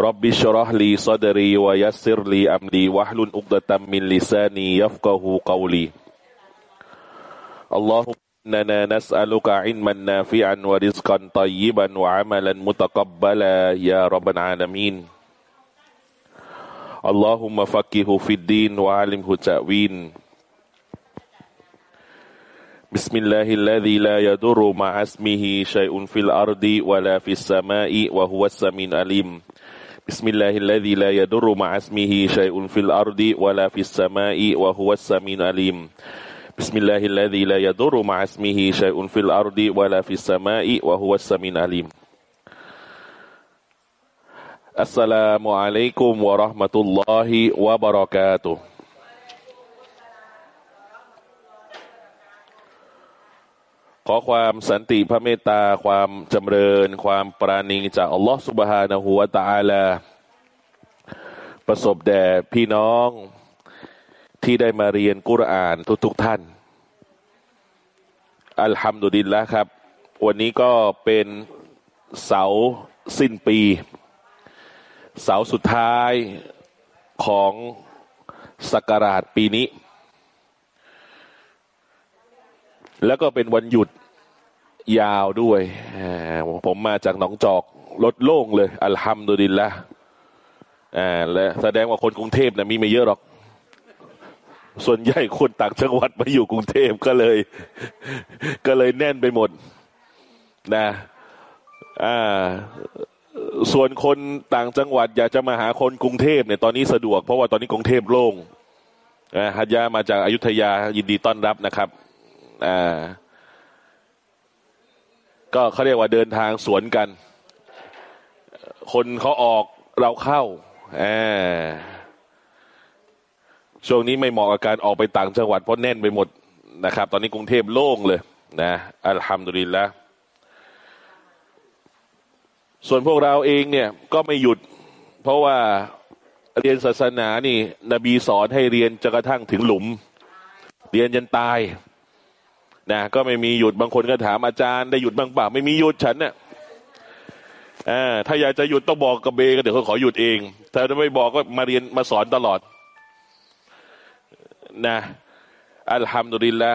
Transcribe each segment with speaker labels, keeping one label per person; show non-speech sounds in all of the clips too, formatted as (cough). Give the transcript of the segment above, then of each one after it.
Speaker 1: رب اشرح لي صدري ويسر لي أمري. واحلل عقدة من لساني يفقه قولي. اللهم إننا نسألك علما نافعا ورزقا طيبا وعملا متقبلا يا رب العالمين. اللهم فقهه في الدين وعلمه التأويل. بسم الله الذي لا يضر مع اسمه شيء في الأرض ولا في السماء وهو السميع العليم. بسم الله الذي لا يضر مع اسمه شيء في الأرض ولا في السماء وهو السميع العليم. بسم الله الذي لا يضر مع اسمه شيء في الأرض ولا في السماء وهو السميع العليم. السلام عليكم ورحمة الله وبركاته. ขอความสันติพระเมตตาความจำเริญ ความปราณีจากอัลลอฮฺสุบฮานะฮูวะตะอาลาประสบแด่พี่น้องที่ได้มาเรียนกุรอานทุกๆทท่าน อัลฮัมดุลิลละครับ วันนี้ก็เป็นเสาสิ้นปี เสาสุดท้ายของสักราชปีนี้ แล้วก็เป็นวันหยุด ยาวด้วยผมมาจากหนองจอกรถโล่งเลย อัลฮัมดุลิลละอ่าและแสดงว่าคนกรุงเทพนะมีไม่เยอะหรอก ส่วนใหญ่คนต่างจังหวัดมาอยู่กรุงเทพก็เลย ก็เลยแน่นไปหมด นะอ่าส่วนคนต่างจังหวัดอยากจะมาหาคนกรุงเทพเนี่ยตอนนี้สะดวกเพราะว่าตอนนี้กรุงเทพโล่งฮัจยามาจากอายุทยายินดีต้อนรับนะครับอ่า ก็เขาเรียกว่าเดินทางสวนกัน คนเขาออกเราเข้าอช่วงนี้ไม่เหมาะกับการออกไปต่างจังหวัดเพราะแน่นไปหมดนะครับ ตอนนี้กรุงเทพโล่งเลยนะอัลฮัมดุลิลละส่วนพวกเราเองเนี่ยก็ไม่หยุด เพราะว่าเรียนศาสนานี่ นบีสอนให้เรียนจนกระทั่งถึงหลุม เรียนจนตาย นะก็ไม่มีหยุดบางคนก็ถามอาจารย์ได้หยุดบ้างเปล่าไม่มีหยุดฉันเนี่ยถ้าอยากจะหยุดต้องบอกกับเบก็เดี๋ยวเขาขอหยุดเองถ้าไม่บอกก็มาเรียนมาสอนตลอดนะอัลฮัมดุลิลละ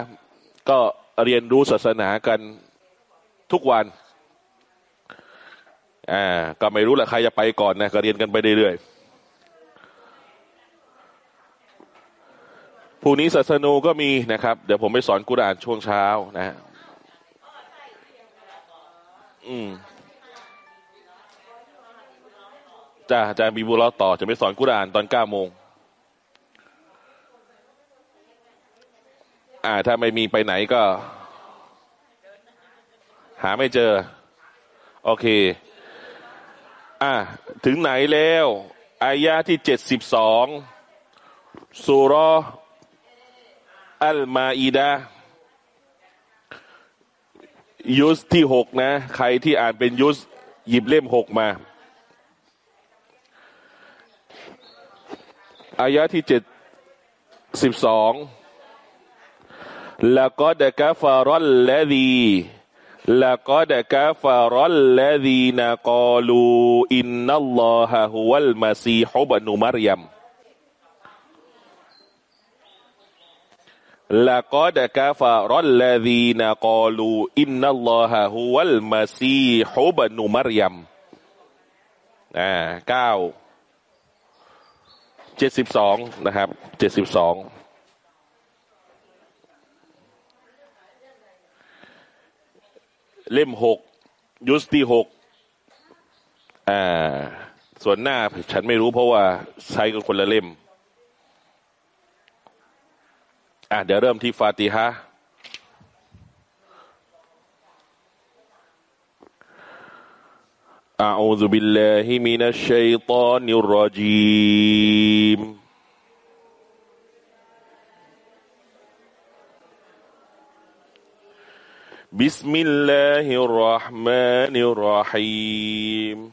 Speaker 1: ก็เรียนรู้ศาสนากันทุกวันอ่าก็ไม่รู้แหละใครจะไปก่อนนะก็เรียนกันไปเรื่อยๆ พรุ่งนี้ศาสนูก็มีนะครับ เดี๋ยวผมไปสอนกุรอานช่วงเช้านะอืมจ้าอาจารย์บีบุลต่อจะไปสอนกุรอานตอนเก้าโมงอ่า ถ้าไม่มีไปไหนก็ หาไม่เจอ โอเค อ่า ถึงไหนแล้วอายาที่เจ็ดสิบสองสุร อัลมาอีดายุสที่หกนะ ใครที่อ่านเป็นยุสหยิบเล่มหกมา อายะที่เจ็ดสิบสองแล้วก็เดกาฟารอลและดีแล้วก็เดกาฟารอลและดีนากอลูอินนัลลอฮะฮุวัลมาซีฮุบนุมารยม ละกอดกาฟารัลลาดีนากอลูอินนัลลอฮะฮุวัลมาซีฮุบนุมารยมอ่าเก้าเจ็ดสิบสองนะครับเจ็ดสิบสองเล่มหกยุสตีหกอ่า ส่วนหน้า ฉันไม่รู้เพราะว่าใช้กันคนละเล่ม อ่ะเดี๋ยวเริ่มที่ฟาติฮะ อ أعوذ بالله من الشيطان الرجيم بسم الله الرحمن الرحيم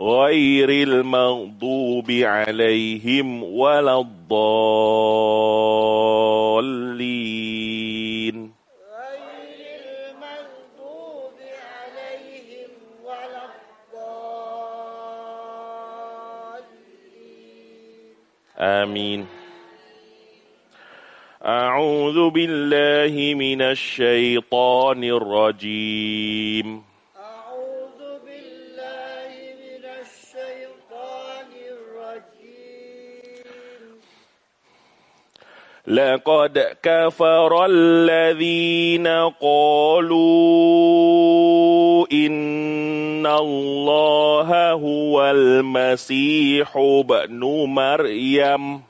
Speaker 1: غير المغضوب عليهم ولا الضالين.
Speaker 2: غير المغضوب عليهم ولا الضالين
Speaker 1: آمين. أعوذ بالله من الشيطان الرجيم. لقد كفر الذين قالوا إن الله هو المسيح ابن مريم.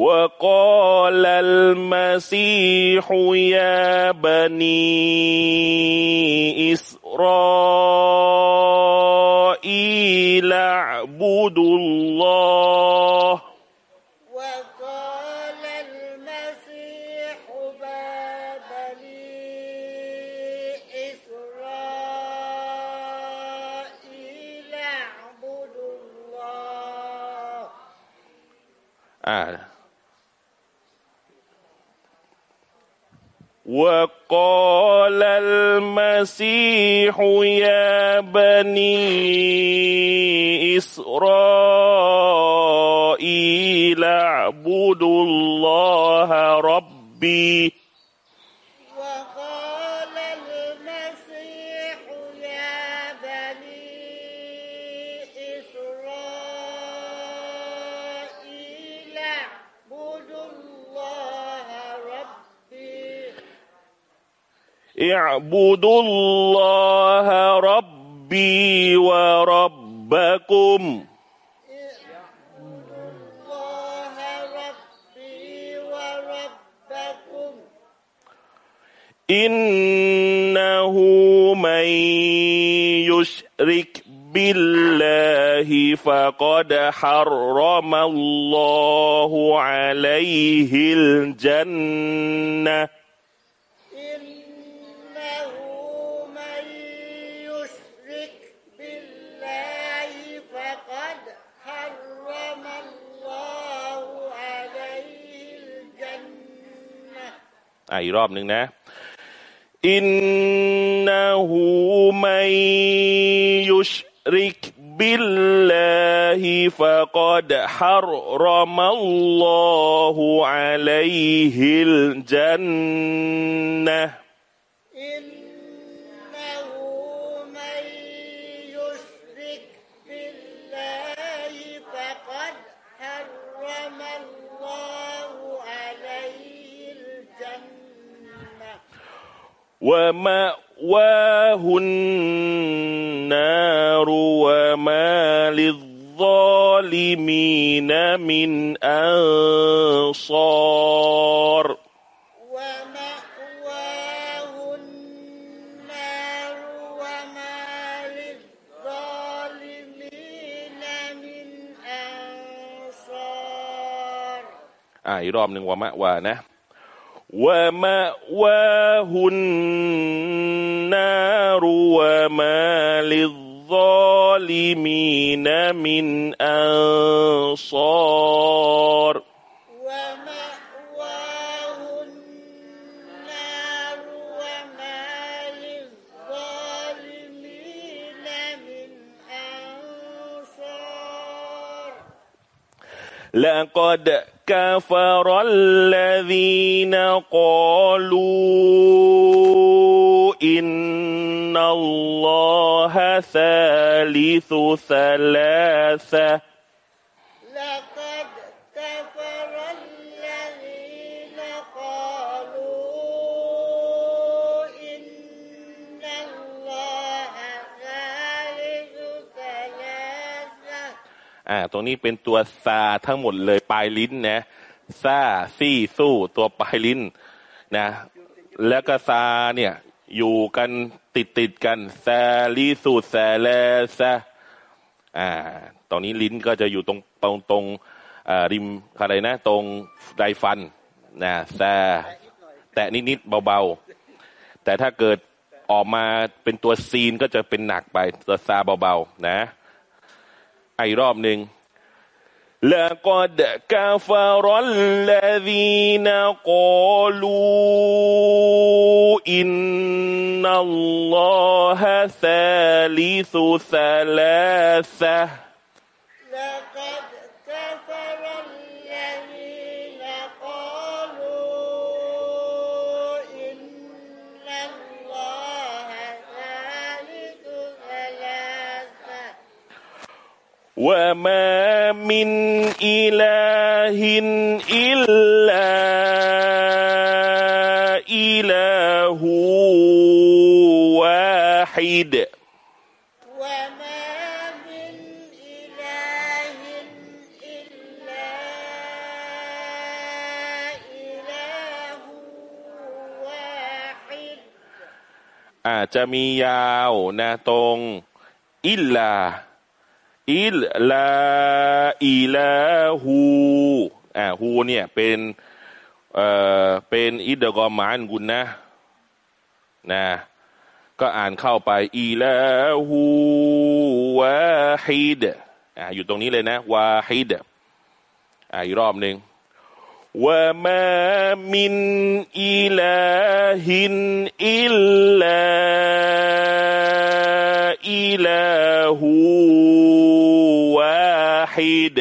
Speaker 1: وقال المسيح يا بني إسرائيل اعبدوا الله.
Speaker 2: وقال المسيح بني إسرائيل اعبدوا الله.
Speaker 1: อ่ وقال المسيح يا بني إسرائيل اعبدوا الله ربي
Speaker 2: اعبدوا الله ربي
Speaker 1: وربكم. إنه من يشرك بالله فقد حرم الله عليه الجنة. อีกรอบหนึ่งนะإنه من يشرك بالله فقد حرم الله عليه
Speaker 2: الجنة
Speaker 1: ومأواه النار وما للظالمين من أنصار
Speaker 2: ومأواه النار وما للظالمين من أنصار
Speaker 1: อ่าอีกรอบหนึ่งวะมะวานะวะมะวาหุนนารุวะ
Speaker 2: ومأواه النار وما للظالمين من أنصار.
Speaker 1: للظالمين من أنصار.
Speaker 2: لقد كفر الذين قالوا إن الله ثالث ثلاثة.
Speaker 1: อ่า ตรงนี้เป็นตัวซาทั้งหมดเลยปลายลิ้นนะซาซี่สู้ตัวปลายลิ้นนะแล้วก็ซาเนี่ยอยู่กันติดติดกันซลีสูแซแลซะอ่า ตอนนี้ลิ้นก็จะอยู่ตรงตรงตรงริมอะไรนะ ตรงไดฟันนะซแตะนิดๆเบาๆ แต่ถ้าเกิดออกมาเป็นตัวซีนก็จะเป็นหนักไปตัวซาเบาๆ นะ อกรอบหนึ่ง لقد كفر الذين قالوا إن الله ثالث ثلاثة وما من إله إلا إله واحد
Speaker 2: وما من إله إلا إله واحد
Speaker 1: อาจจะมียาวนะตรง อิลลา อิลลาอิลาฮูอ่าฮูเนี่ยเป็นเอ่อเป็นอิดกอมานกุนนะนะก็อ่านเข้าไปอิลาฮูวาฮิดอ่าอยู่ตรงนี้เลยนะวาฮิดอ่าอีกรอบหนึ่ง وما من إله إلا إله واحد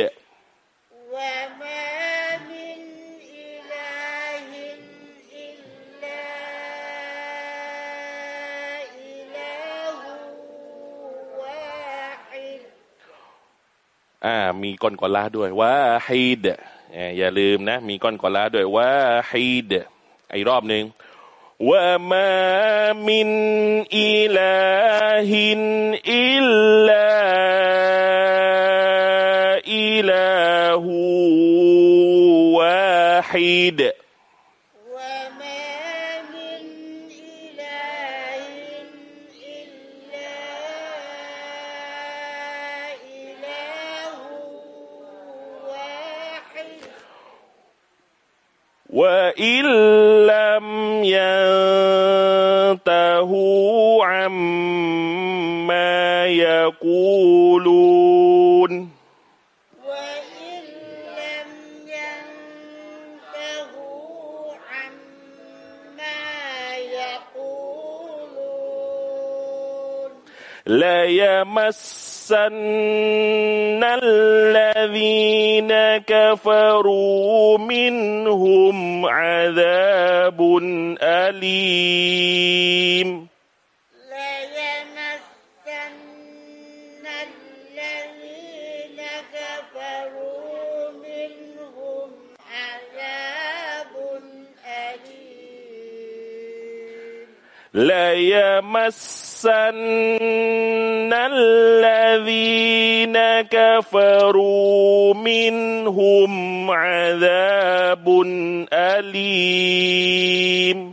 Speaker 2: وما من إله إلا إله واحد
Speaker 1: อ่า มีก้อนกอลาด้วยว่าฮิด อย่าลืมนะ มีก้อนกอลาด้วยว่าฮีดอีกรอบหนึ่งว่ามามินอิลาฮินอิลลาอิลาหูวาฮีด وإن لم ينتهوا عما يقولون
Speaker 2: وإن لم ينتهوا عما يقولون
Speaker 1: ليمسن الذين كفروا منهم عذاب أليم
Speaker 2: ليمسن
Speaker 1: يَمَسَّنَّ الَّذِينَ كَفَرُوا مِنْهُمْ عَذَابٌ أَلِيمٌ.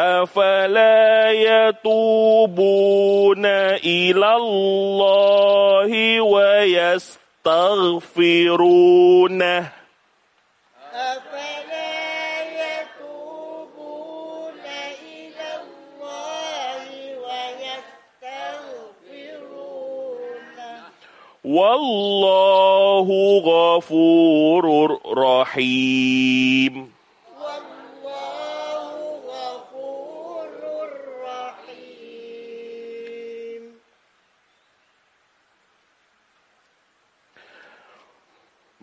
Speaker 1: أفلا يتوبون إلى الله ويستغفرونه؟
Speaker 2: أفلا يتوبون إلى الله ويستغفرونه؟
Speaker 1: والله غفور رحيم.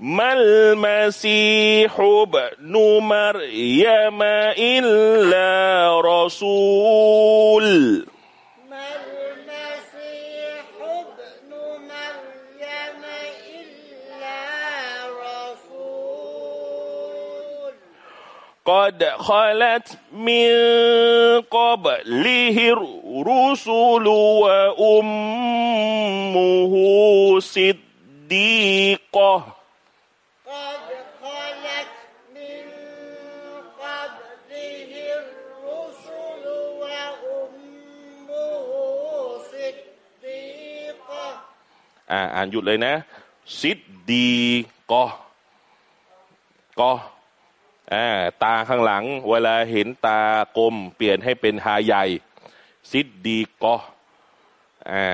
Speaker 1: ما المسيح ابن مريم إلا رسول.
Speaker 2: ما المسيح ابن مريم إلا رسول.
Speaker 1: قد خلت من قبله الرسل وأمه صديقة. อ่าอ่านหยุดเลยนะ ซิดดีกอกออ่าตาข้างหลัง เวลาเห็นตากลม เปลี่ยนให้เป็นหาใหญ่ صديقة อ่า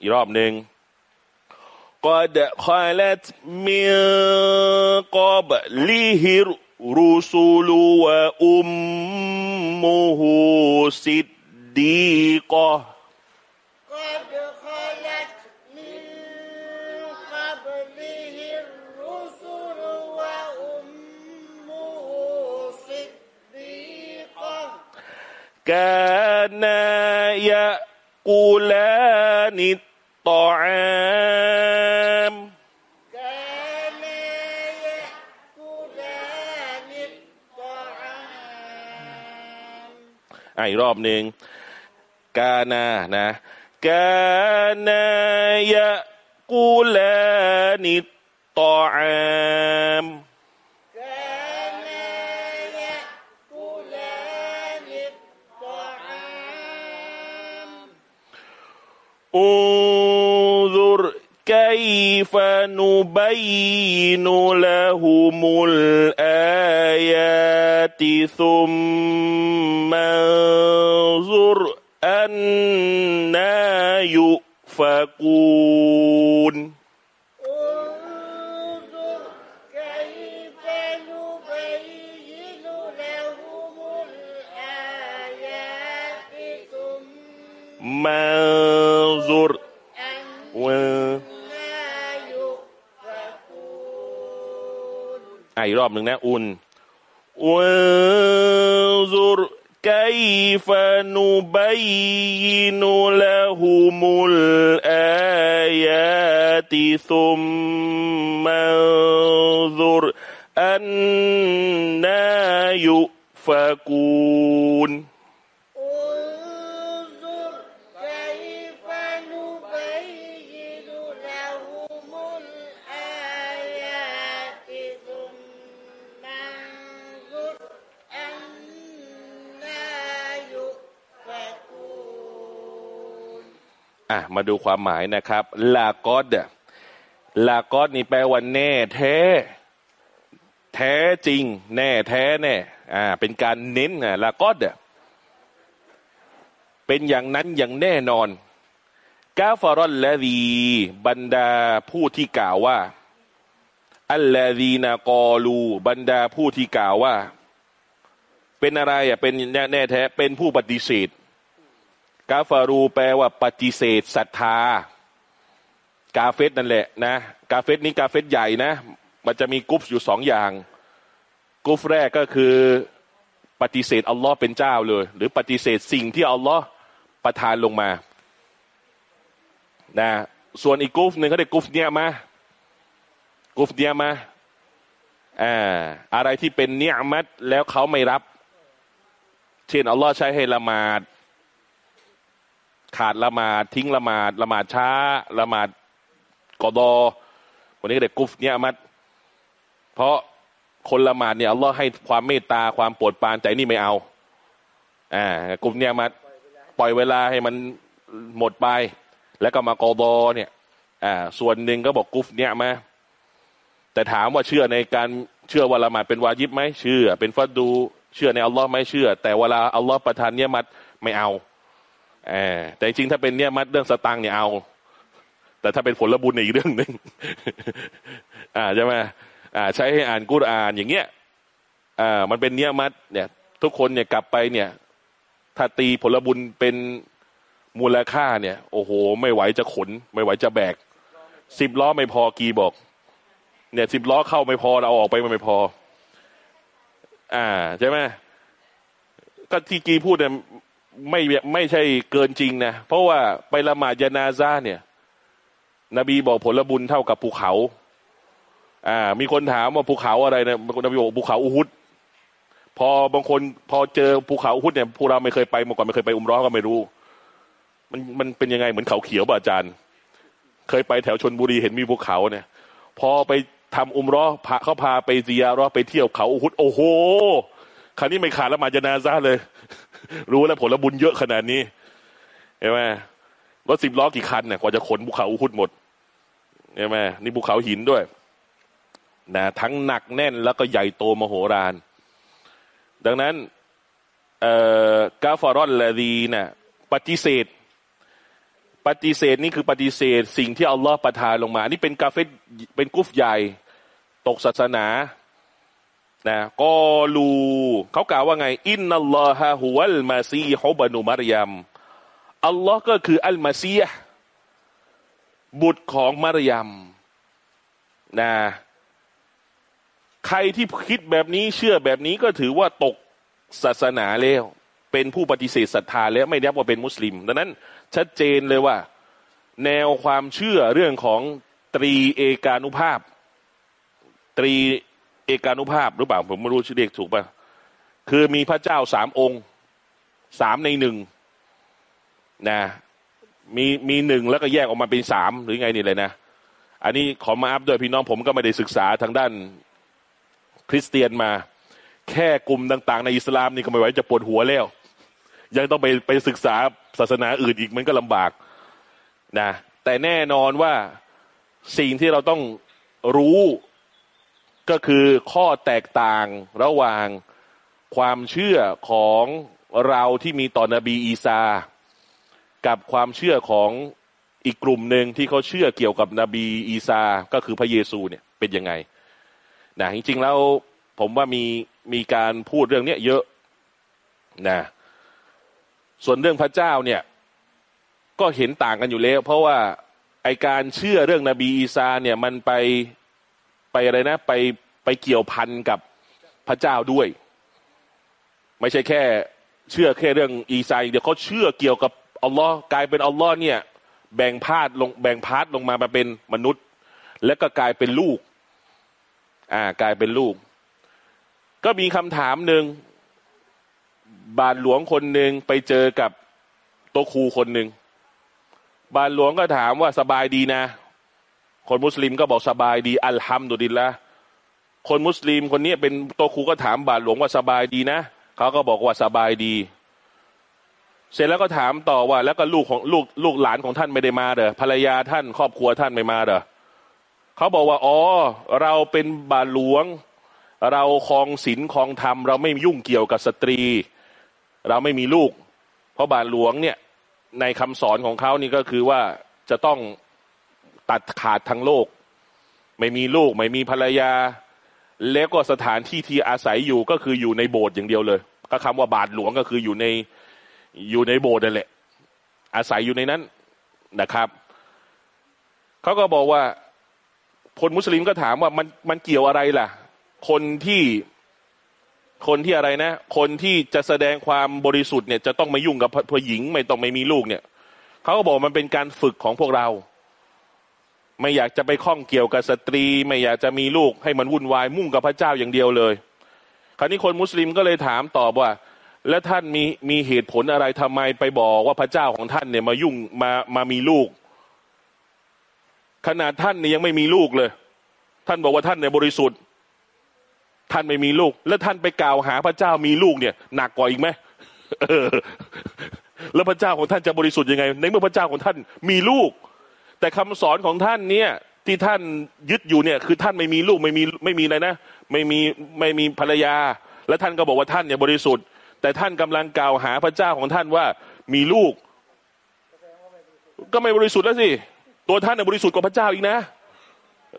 Speaker 1: อีกรอบหนึ่งقد خلت من قبله الرسل وأمه صديقة
Speaker 2: กานายกูลา
Speaker 1: นิต
Speaker 2: ตออาม
Speaker 1: อะอีกรอบหนึ่งกานานะกานาย
Speaker 2: กูลา
Speaker 1: นิตตออม انظر
Speaker 2: كيف نبين لهم الآيات ثم
Speaker 1: انظر
Speaker 2: أنا يؤفكون.
Speaker 1: อ่ะอีกรอบหนึ่งนะ อุ่น انظر كيف نبين لهم الآيات ثم انظر أنا يؤفكون มาดูความหมายนะครับ ลากอดอะลากอดนี่แปลว่าแน่ แท้ แท้จริง แน่ แท้แน่อ่า เป็นการเน้นอะลากอดอะเป็นอย่างนั้นอย่างแน่นอน กาฟารอนและดีบรรดาผู้ที่กล่าวว่า อัลลดีนากอลูบรรดาผู้ที่กล่าวว่า เป็นอะไรอะเป็นแน่แท้เป็นผู้ปฏิเสธ كفرواแปลว่าปฏิเสธศรัทธา กาเฟรนั่นแหละนะ กาเฟรนี้กาเฟรใหญ่นะ มันจะมีกรุ๊ปอยู่สองอย่าง กรุ๊ปแรกก็คือปฏิเสธอัลลอฮ์เป็นเจ้าเลย หรือปฏิเสธสิ่งที่อัลลอฮ์ประทานลงมา นะ ส่วนอีกกรุ๊ปหนึ่งเขาเรียก group نعمة group نعمةอ่าอะไรที่เป็นเนียมัดแล้วเขาไม่รับ เช่นอัลลอฮ์ใช้ให้ละหมาด ขาดละหมาดทิ้งละหมาดละหมาดช้าละหมาดกอดอ วันนี้ก็เด็กกุฟเนียมัดเพราะคนละหมาดเนี่ยอัลลอฮ์ให้ความเมตตาความโปรดปรานแต่นี่ไม่เอาอ่ากลุ่มเนี่ยมาปล่อยเวลาให้มันหมดไป แล้วก็มากอบอเนี่ยอ่าส่วนหนึ่งก็บอกกุฟเนี่ยมาแต่ถามว่าเชื่อในการเชื่อว่าละหมาดเป็นวาญิบไหมเชื่อ เป็นฟัดดูเชื่อในอัลลอฮ์ไหมเชื่อ แต่เวลาอัลลอฮ์ประทานเนี่ยมัดไม่เอา อแต่จริงถ้าเป็นเนี่ยมัดเรื่องสตังเนี่ยเอา แต่ถ้าเป็นผลบุญอีกเรื่องหนึ่งอ่าใช่ไหมอ่า ใช้ให้อ่านกุรอานอย่างเงี้ยอ่ามันเป็นเนี่ยมัดเนี่ย ทุกคนเนี่ยกลับไปเนี่ย ถ้าตีผลบุญเป็นมูลค่าเนี่ย โอ้โห ไม่ไหวจะขน ไม่ไหวจะแบกสิบล้อไม่พอกีบอก เนี่ยสิบล้อเข้าไม่พอเราออกไปมันไม่พอ อ่าใช่ไหมก็ที่กีพูดเนี่ย ไม่ไม่ใช่เกินจริงนะ เพราะว่าไปละหมาดยานาซาเนี่ย นบีบอกผลบุญเท่ากับภูเขา อ่า มีคนถามว่าภูเขาอะไรนะนบีบอกภูเขาอุฮุดพอบางคนพอเจอภูเขาอุฮุดเนี่ยพวกเราไม่เคยไปมาก่อนไม่เคยไปอุมร้อก็ไม่รู้ มันมันเป็นยังไงเหมือนเขาเขียวป่อาจารย์ เคยไปแถวชนบุรีเห็นมีภูเขาเนี่ย พอไปทำอุมร้อพาเขาพาไปเซียรอไปเที่ยวเขาอุฮุดโอ้โหคราวนี้ไม่ขาดละหมาดยานาซาเลย รู้แล้วผลบุญเยอะขนาดนี้เห็นไหมรถสิบล้อกี่คันเนี่ยกว่าจะขนภูเขาอุฮุดหมดเห็นไหมนี่ภูเขาหินด้วยนะทั้งหนักแน่นแล้วก็ใหญ่โตมโหฬารดังนั้นกาฟารอนละดีนะ่ะปฏิเสธ ปฏิเสธนี่คือปฏิเสธ สิ่งที่อัลลอฮ์ประทานลงมา นี่เป็นกาเฟตเป็นกุฟใหญ่ ตกศาสนา นะกอลูเขากล่าวว่าไง อินนัลลอฮะฮุวัลมาซีฮุบานุมารยมอัลลอฮ์ก็คืออัลมาซีฮ์บุตรของมารยมนะใครที่คิดแบบนี้เชื่อแบบนี้ก็ถือว่าตกศาสนาแล้วเป็นผู้ปฏิเสธศรัทธาแล้วไม่นับว่าเป็นมุสลิม ดังนั้น ชัดเจนเลยว่า แนวความเชื่อเรื่องของตรีเอกานุภาพ ตรี เอกานุภาพหรือเปล่าผมไม่รู้ชื่อเรียกถูกป่ะคือมีพระเจ้าสามองค์สามในหนึ่งนะมีมีหนึ่งแล้วก็แยกออกมาเป็นสามหรือไงนี่เลยนะอันนี้ขอมาอัพด้วยพี่น้องผมก็ไม่ได้ศึกษาทางด้านคริสเตียนมา แค่กลุ่มต่าง ๆ ในอิสลามนี่ก็ไม่ไหวจะปวดหัวแล้ว ยังต้องไปไปศึกษาศาสนาอื่นอีกมันก็ลำบากนะแต่แน่นอนว่าสิ่งที่เราต้องรู้ ก็คือข้อแตกต่างระหว่างความเชื่อของเราที่มีต่อนบีอีซากับความเชื่อของอีกกลุ่มหนึ่งที่เขาเชื่อเกี่ยวกับนบีอีซาก็คือพระเยซูเนี่ยเป็นยังไงนะจริงๆแล้วผมว่ามีมีการพูดเรื่องนี้เยอะนะส่วนเรื่องพระเจ้าเนี่ย ก็เห็นต่างกันอยู่แล้ว เพราะว่าไอการเชื่อเรื่องนบีอีซาเนี่ยมันไป ไปอะไรนะ ไปไปเกี่ยวพันกับพระเจ้าด้วย ไม่ใช่แค่ เชื่อแค่เรื่องอีซาเดี๋ยวเขาเชื่อเกี่ยวกับอัลลอฮ์กลายเป็นอัลลอฮ์เนี่ย แบ่งพาดลงแบ่งพาดลงมามาเป็นมนุษย์ แล้วก็กลายเป็นลูก อ่ากลายเป็นลูก ก็มีคำถามหนึ่งบาทหลวงคนหนึ่งไปเจอกับโตครูคนหนึ่งบาทหลวงก็ถามว่าสบายดีนะ คนมุสลิมก็บอกสบายดี อัลฮัมดุลิลละคนมุสลิมคนนี้เป็นโตครูก็ถามบาทหลวงว่าสบายดีนะเขาก็บอกว่าสบายดี เสร็จแล้วก็ถามต่อว่า แล้วก็ลูกของลูกลูกหลานของท่านไม่ได้มาเด้อภรรยาท่านครอบครัวท่านไม่มาเด้อเขาบอกว่าอ๋อเราเป็นบาทหลวง เราคลองศีลคลองธรรม เราไม่ยุ่งเกี่ยวกับสตรี เราไม่มีลูก เพราะบาทหลวงเนี่ยในคำสอนของเขานี่ก็คือว่าจะต้อง ตัดขาดทั้งโลก ไม่มีลูกไม่มีภรรยา แล้วก็สถานที่ที่อาศัยอยู่ก็คืออยู่ในโบสถ์อย่างเดียวเลย ก็คำว่าบาทหลวงก็คืออยู่ในอยู่ในโบสถ์นั่นแหละ อาศัยอยู่ในนั้นนะครับเขาก็บอกว่าคนมุสลิมก็ถามว่ามันมันเกี่ยวอะไรล่ะ คนที่คนที่อะไรนะ คนที่จะแสดงความบริสุทธิ์เนี่ยจะต้องไม่ยุ่งกับผู้หญิง ไม่ต้องไม่มีลูกเนี่ยเขาก็บอกมันเป็นการฝึกของพวกเรา ไม่อยากจะไปข้องเกี่ยวกับสตรี ไม่อยากจะมีลูกให้มันวุ่นวายมุ่งกับพระเจ้าอย่างเดียวเลย คราวนี้คนมุสลิมก็เลยถามตอบว่า แล้วท่านมีมีเหตุผลอะไรทำไมไปบอกว่าพระเจ้าของท่านเนี่ยมายุ่งมามามีลูก ขนาดท่านเนี่ยยังไม่มีลูกเลย ท่านบอกว่าท่านเนี่ยบริสุทธิ์ ท่านไม่มีลูก แล้วท่านไปกล่าวหาพระเจ้ามีลูกเนี่ยหนักกว่าอีกไหมแล้วพระเจ้าของท่านจะบริสุทธิ์ยังไง ในเมื่อพระเจ้าของท่านมีลูก แต่คำสอนของท่านเนี่ยที่ท่านยึดอยู่เนี่ยคือท่านไม่มีลูกไม่มีไม่มีอะไรนะ ไม่มีไม่มีภรรยา และท่านก็บอกว่าท่านเนี่ยบริสุทธิ์ แต่ท่านกำลังกล่าวหาพระเจ้าของท่านว่ามีลูก ก็ไม่บริสุทธิ์แล้วสิตัวท่านเนี่ยบริสุทธิ์กว่าพระเจ้าอีกนะ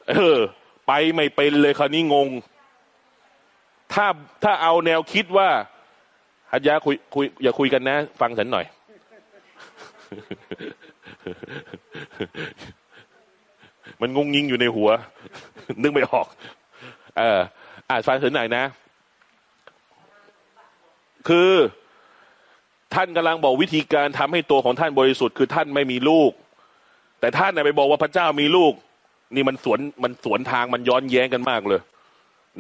Speaker 1: เออ ไปไม่เป็นเลยคราวนี้งง ถ้าถ้าเอาแนวคิดว่าฮัจยาคุยคุยอย่าคุยกันนะ ฟังฉันหน่อย มันงงยิงอยู่ในหัว นึกไม่ออก เอออ่านฟังฉันหน่อยนะ คือ ท่านกำลังบอกวิธีการทำให้ตัวของท่านบริสุทธิ์คือท่านไม่มีลูก แต่ท่านไปบอกว่าพระเจ้ามีลูก นี่มันสวนมันสวนทางมันย้อนแย้งกันมากเลย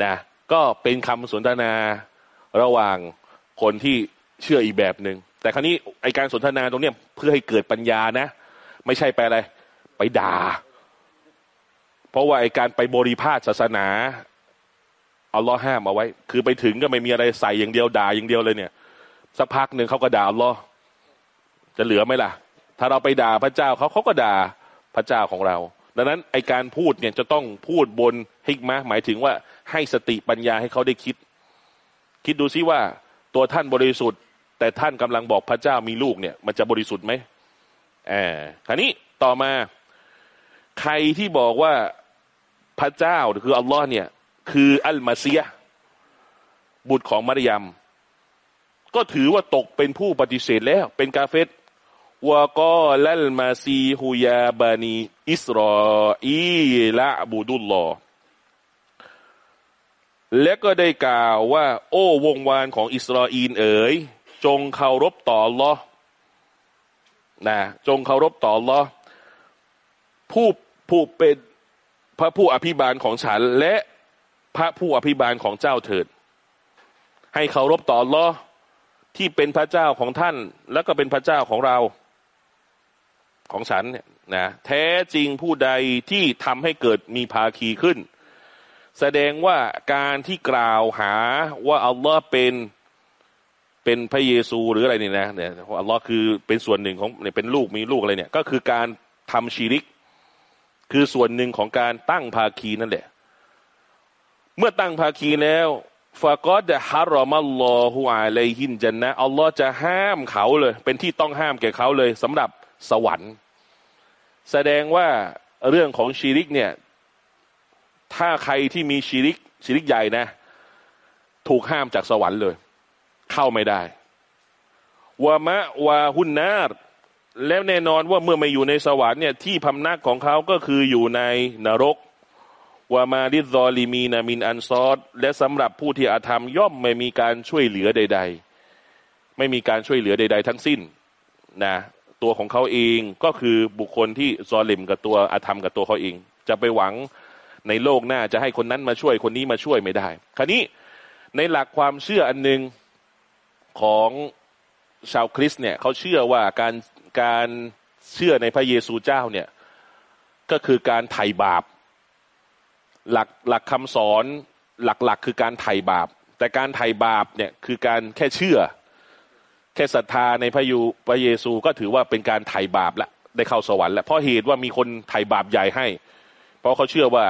Speaker 1: นะก็เป็นคำสนทนาระหว่างคนที่เชื่ออีกแบบหนึง่งแต่ครั้นี้ไอการสนทนาตรงเนี้ยเพื่อให้เกิดปัญญานะ ไม่ใช่ไปอะไร ไปด่า เพราะว่าไอการไปบริพาทศาสนาเอาล้อห้ามเอาไว้ คือไปถึงก็ไม่มีอะไรใส่อย่างเดียวด่าอย่างเดียวเลยเนี่ย สักพักหนึ่งเขาก็ด่าอัลลอฮ์จะเหลือไหมล่ะ ถ้าเราไปด่าพระเจ้าเขาเขาก็ด่าพระเจ้าของเรา ดังนั้นไอการพูดเนี่ยจะต้องพูดบนฮิกมะหมายถึงว่าให้สติปัญญาให้เขาได้คิด คิดดูซิว่าตัวท่านบริสุทธิ์ แต่ท่านกำลังบอกพระเจ้ามีลูกเนี่ย มันจะบริสุทธิ์ไหม อคราวนี้ต่อมาใครที่บอกว่าพระเจ้าคืออัลลอฮ์เนี่ย คืออัลมาเซียบุตรของมารยม ก็ถือว่าตกเป็นผู้ปฏิเสธแล้ว เป็นกาเฟตวะกอลัลมาซีฮุยาบานีอิสรออีละบูดุลลอและก็ได้กล่าวว่า โอ้วงวานของอิสราเอลเอ๋ย จงเคารพต่อลอ นะจงเคารพต่อลอผู้ผู้เป็นพระผู้อภิบาลของฉันและพระผู้อภิบาลของเจ้าเถิด ให้เคารพต่อลอที่เป็นพระเจ้าของท่าน แล้วก็เป็นพระเจ้าของเราของฉันเนี่ยนะแท้จริงผู้ใดที่ทำให้เกิดมีภาคีขึ้น แสดงว่าการที่กล่าวหาว่าอัลลอฮ์เป็น เป็นพระเยซูหรืออะไรนี่นะเนี่ยอัลลอฮ์คือเป็นส่วนหนึ่งของเนี่ยเป็นลูกมีลูกอะไรเนี่ย ก็คือการทำชีริก คือส่วนหนึ่งของการตั้งภาคีนั่นแหละ เมื่อตั้งภาคีแล้วฟะกอดฮารอมัลลอฮุอะลัยฮินจันนะอัลลอฮ์จะห้ามเขาเลย เป็นที่ต้องห้ามแก่เขาเลยสำหรับสวรรค์ แสดงว่าเรื่องของชีริกเนี่ย ถ้าใครที่มีชีริกชีริกใหญ่นะ ถูกห้ามจากสวรรค์เลย เข้าไม่ได้วามะวาหุนนารแล้วแน่นอนว่าเมื่อไม่อยู่ในสวรรค์เนี่ยที่พำนักของเขาก็คืออยู่ในนรกวามาดิซอลีมีนามินอันซอดและสำหรับผู้ที่อาธรรมย่อมไม่มีการช่วยเหลือใด ๆ ไม่มีการช่วยเหลือใด ๆ ทั้งสิ้นนะตัวของเขาเองก็คือบุคคลที่ซอลิมกับตัวอาธรรมกับตัวเขาเอง จะไปหวังในโลกหน้าจะให้คนนั้นมาช่วยคนนี้มาช่วยไม่ได้ คราวนี้ในหลักความเชื่ออันหนึ่ง ของชาวคริสเนี่ยเขาเชื่อว่าการการเชื่อในพระเยซูเจ้าเนี่ยก็คือการไถ่บาป หลักหลักคำสอนหลักๆ คือการไถ่บาป แต่การไถ่บาปเนี่ยคือการแค่เชื่อ แค่ศรัทธาในพระยูพระเยซูก็ถือว่าเป็นการไถ่บาปละได้เข้าสวรรค์แล้วเพราะเหตุว่ามีคนไถ่บาปใหญ่ให้ เพราะเขาเชื่อว่า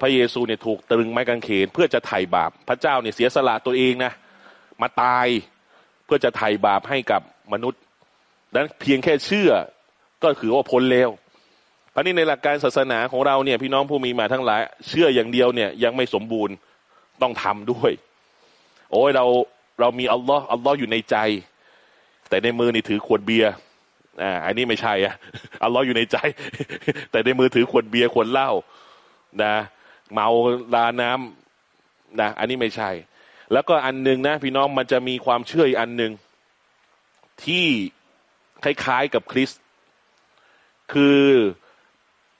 Speaker 1: พระเยซูเนี่ยถูกตรึงไม้กางเขนเพื่อจะไถ่บาป พระเจ้าเนี่ยเสียสละตัวเองนะ มาตาย เพื่อจะไถ่บาปให้กับมนุษย์ดังนั้นเพียงแค่เชื่อก็ถือว่าพ้นแล้วครานี้ในหลักการศาสนาของเราเนี่ยพี่น้องผู้มีมาทั้งหลาย เชื่ออย่างเดียวเนี่ยยังไม่สมบูรณ์ต้องทำด้วย โอ้ยเราเรามีอัลลอฮ์อัลลอฮ์อยู่ในใจ แต่ในมือนี่ถือขวดเบียร์อ่าอันนี้ไม่ใช่อะอัลลอฮ์อยู่ในใจ แต่ในมือถือขวดเบียร์ขวดเหล้านะเมาลาน้ำนะอันนี้ไม่ใช่ แล้วก็อันหนึ่งนะพี่น้องมันจะมีความเชื่ออีกอันหนึ่งที่คล้ายๆกับคริสต์คือ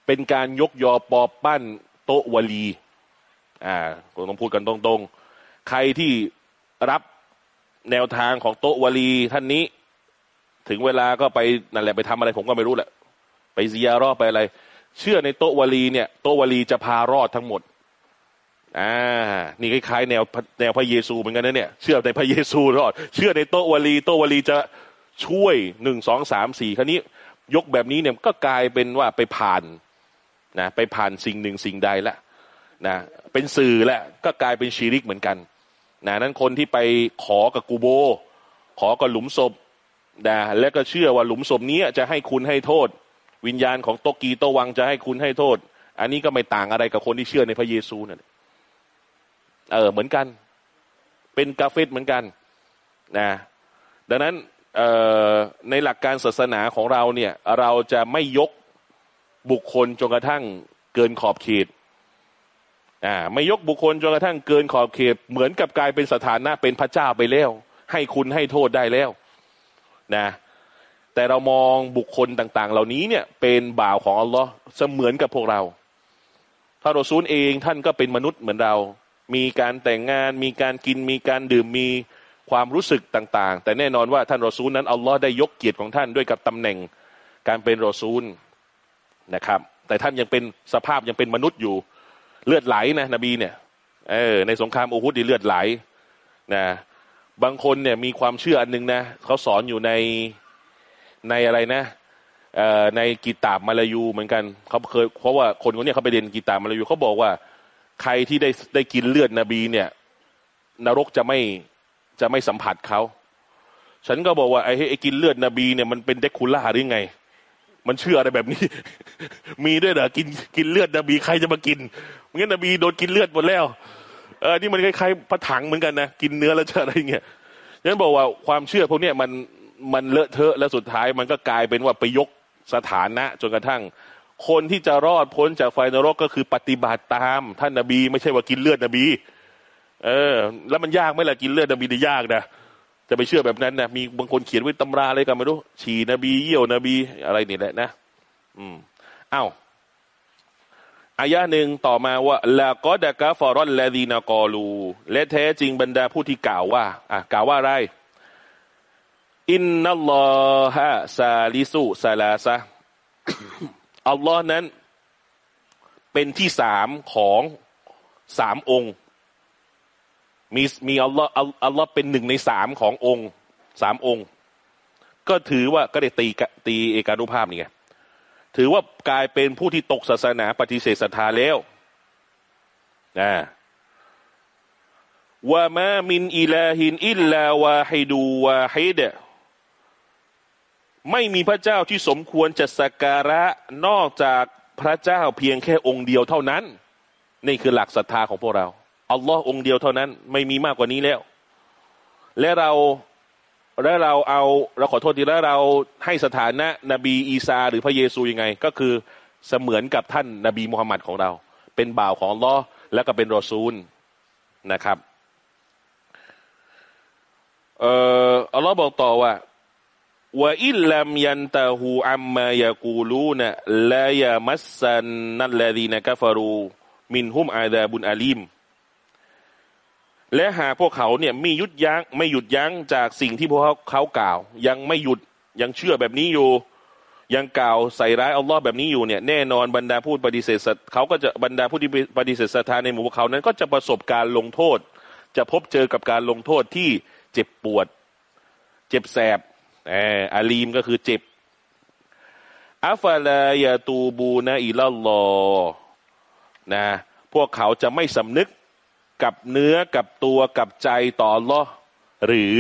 Speaker 1: เป็นการยกยอปอปั้นโตวลีอ่าต้องพูดกันตรงๆ ใครที่รับแนวทางของโตวลีท่านนี้ ถึงเวลาก็ไปนั่นแหละไปทำอะไรผมก็ไม่รู้แหละไปเซียรอไปอะไร เชื่อในโตวลีเนี่ย โตวลีจะพารอดทั้งหมด อ่า นี่คล้ายๆแนวแนวพระเยซูเหมือนกันนะเนี่ย เชื่อในพระเยซูรอด เชื่อในโตะวลีโตะวลีจะช่วยหนึ่งสองสามสี่คราวนี้ ยกแบบนี้เนี่ยก็กลายเป็นว่าไปผ่านนะไปผ่านสิ่งหนึ่งสิ่งใดละนะเป็นสื่อแหละก็กลายเป็นชีริกเหมือนกันนะนั้นคนที่ไปขอกับกูโบ ขอกับหลุมศพนะแล้วก็เชื่อว่าหลุมศพนี้จะให้คุณให้โทษ วิญญาณของโตกีโตวังจะให้คุณให้โทษ อันนี้ก็ไม่ต่างอะไรกับคนที่เชื่อในพระเยซูนั่น เออเหมือนกัน เป็นกาเฟตเหมือนกันนะดังนั้นในหลักการศาสนาของเราเนี่ย เราจะไม่ยกบุคคลจนกระทั่งเกินขอบเขตอ่าไม่ยกบุคคลจนกระทั่งเกินขอบเขต เหมือนกับกลายเป็นสถานะเป็นพระเจ้าไปแล้ว ให้คุณให้โทษได้แล้วนะแต่เรามองบุคคลต่าง ๆ เหล่านี้เนี่ยเป็นบ่าวของอัลลอฮ์เสมือนกับพวกเราถ้าเราซูลเองท่านก็เป็นมนุษย์เหมือนเรา มีการแต่งงาน มีการกินมีการดื่มมีความรู้สึกต่าง ๆ แต่แน่นอนว่าท่านรอซูลนั้นอัลลอฮ์ได้ยกเกียรติของท่านด้วยกับตำแหน่งการเป็นรอซูลนะครับ แต่ท่านยังเป็นสภาพยังเป็นมนุษย์อยู่เลือดไหลนะนบีเนี่ยเออในสงครามโอฮุดดีเลือดไหลนะบางคนเนี่ยมีความเชื่ออันนึงนะเขาสอนอยู่ในในอะไรนะเอ่อในกีตาบมาลายูเหมือนกันเขาเคยเพราะว่าคนคนนี้เขาไปเรียนกีตาบมาลายูเขาบอกว่า ใครที่ได้ได้กินเลือดนบีเนี่ย นรกจะไม่จะไม่สัมผัสเขา ฉันก็บอกว่าไอ้ไอ้กินเลือดนบีเนี่ยมันเป็นเด็กคุล่าหรือไง มันเชื่ออะไรแบบนี้ มีด้วยเหรอกินกินเลือดนบีใครจะมากินงั้นนบีโดนกินเลือดหมดแล้ว เออนี่มันคล้ายๆพระถังเหมือนกันนะกินเนื้อแล้วจะอะไรเงี้ยงั้นบอกว่าความเชื่อพวกนี้มันมันเลอะเทอะแล้วสุดท้ายมันก็กลายเป็นว่าไปยกสถานะ จนกระทั่ง คนที่จะรอดพ้นจากไฟนรกก็คือปฏิบัติตาม ท่านนบี ไม่ใช่ว่ากินเลือดนบี เออ แล้วมันยากไหมล่ะกินเลือดนบีได้ยากนะจะไปเชื่อแบบนั้นนะมีบางคนเขียนไว้ตำราอะไรกันไม่รู้ฉี่นบีเยี่ยวนบีอะไรนี่แหละนะ อืมอ้าวอายะหนึ่งต่อมาว่าละก็ดะกะฟอรอนและดีนากอลูและแท้จริงบรรดาผู้ที่กล่าวว่า อะกล่าวว่าอะไร อินนัลลอฮะซาลิสุซาลาซะ อัลลอฮ์นั้นเป็นที่สามของสามองค์ มีมีอัลลอฮ์อัลลอฮ์เป็นหนึ่งในสามขององค์สามองค์ ก็ถือว่าก็ได้ตีตีเอกานุภาพนี่ไงถือว่ากลายเป็นผู้ที่ตกศาสนาปฏิเสธศรัทธาแล้วนะว่ามามินอิลาฮินอิลลาวาฮิดูวาฮิด ไม่มีพระเจ้าที่สมควรจะสักการะนอกจากพระเจ้าเพียงแค่องค์เดียวเท่านั้น นี่คือหลักศรัทธาของพวกเราอัลลอฮ์องเดียวเท่านั้น ไม่มีมากกว่านี้แล้ว และเราแล้วเราเอาเราขอโทษทีแล้วเราให้สถานะนบีอีสาหรือพระเยซูยังไง ก็คือเสมือนกับท่านนบีมุฮัมมัดของเรา เป็นบ่าวของอัลลอ์แล้วก็เป็นรอซูลนะครับเอ่ออัลลอฮ์บอกต่อว่า ว่าอิลลัมยันตะฮูอัมมายากูลูนะลายามัสซันนัลลดีนกฟารูมินฮุมอาดาบุนอาลีมและหากพวกเขาเนี่ยไม่หยุดยัง้งไม่หยุดยั้งจากสิ่งที่พวกเขาเขากล่าว ยังไม่หยุดยังเชื่อแบบนี้อยู่ ยังกล่าวใส่ร้ายอัลลอฮ์แบบนี้อยู่เนี่ยแน่นอนบรรดาผู้ปฏิเสธเขาก็จะบรรดาผู้ที่ปฏิเสธศรัทธาในหมู่พวกเขานั้น ก็จะประสบการลงโทษ จะพบเจอกับการลงโทษที่เจ็บปวด เจ็บแสบ อบอาลีมก็คือเจ็บอัฟลายาตูบูนะอิลลอนะพวกเขาจะไม่สำนึกกับเนื้อกับตัวกับใจต่อลอหรือ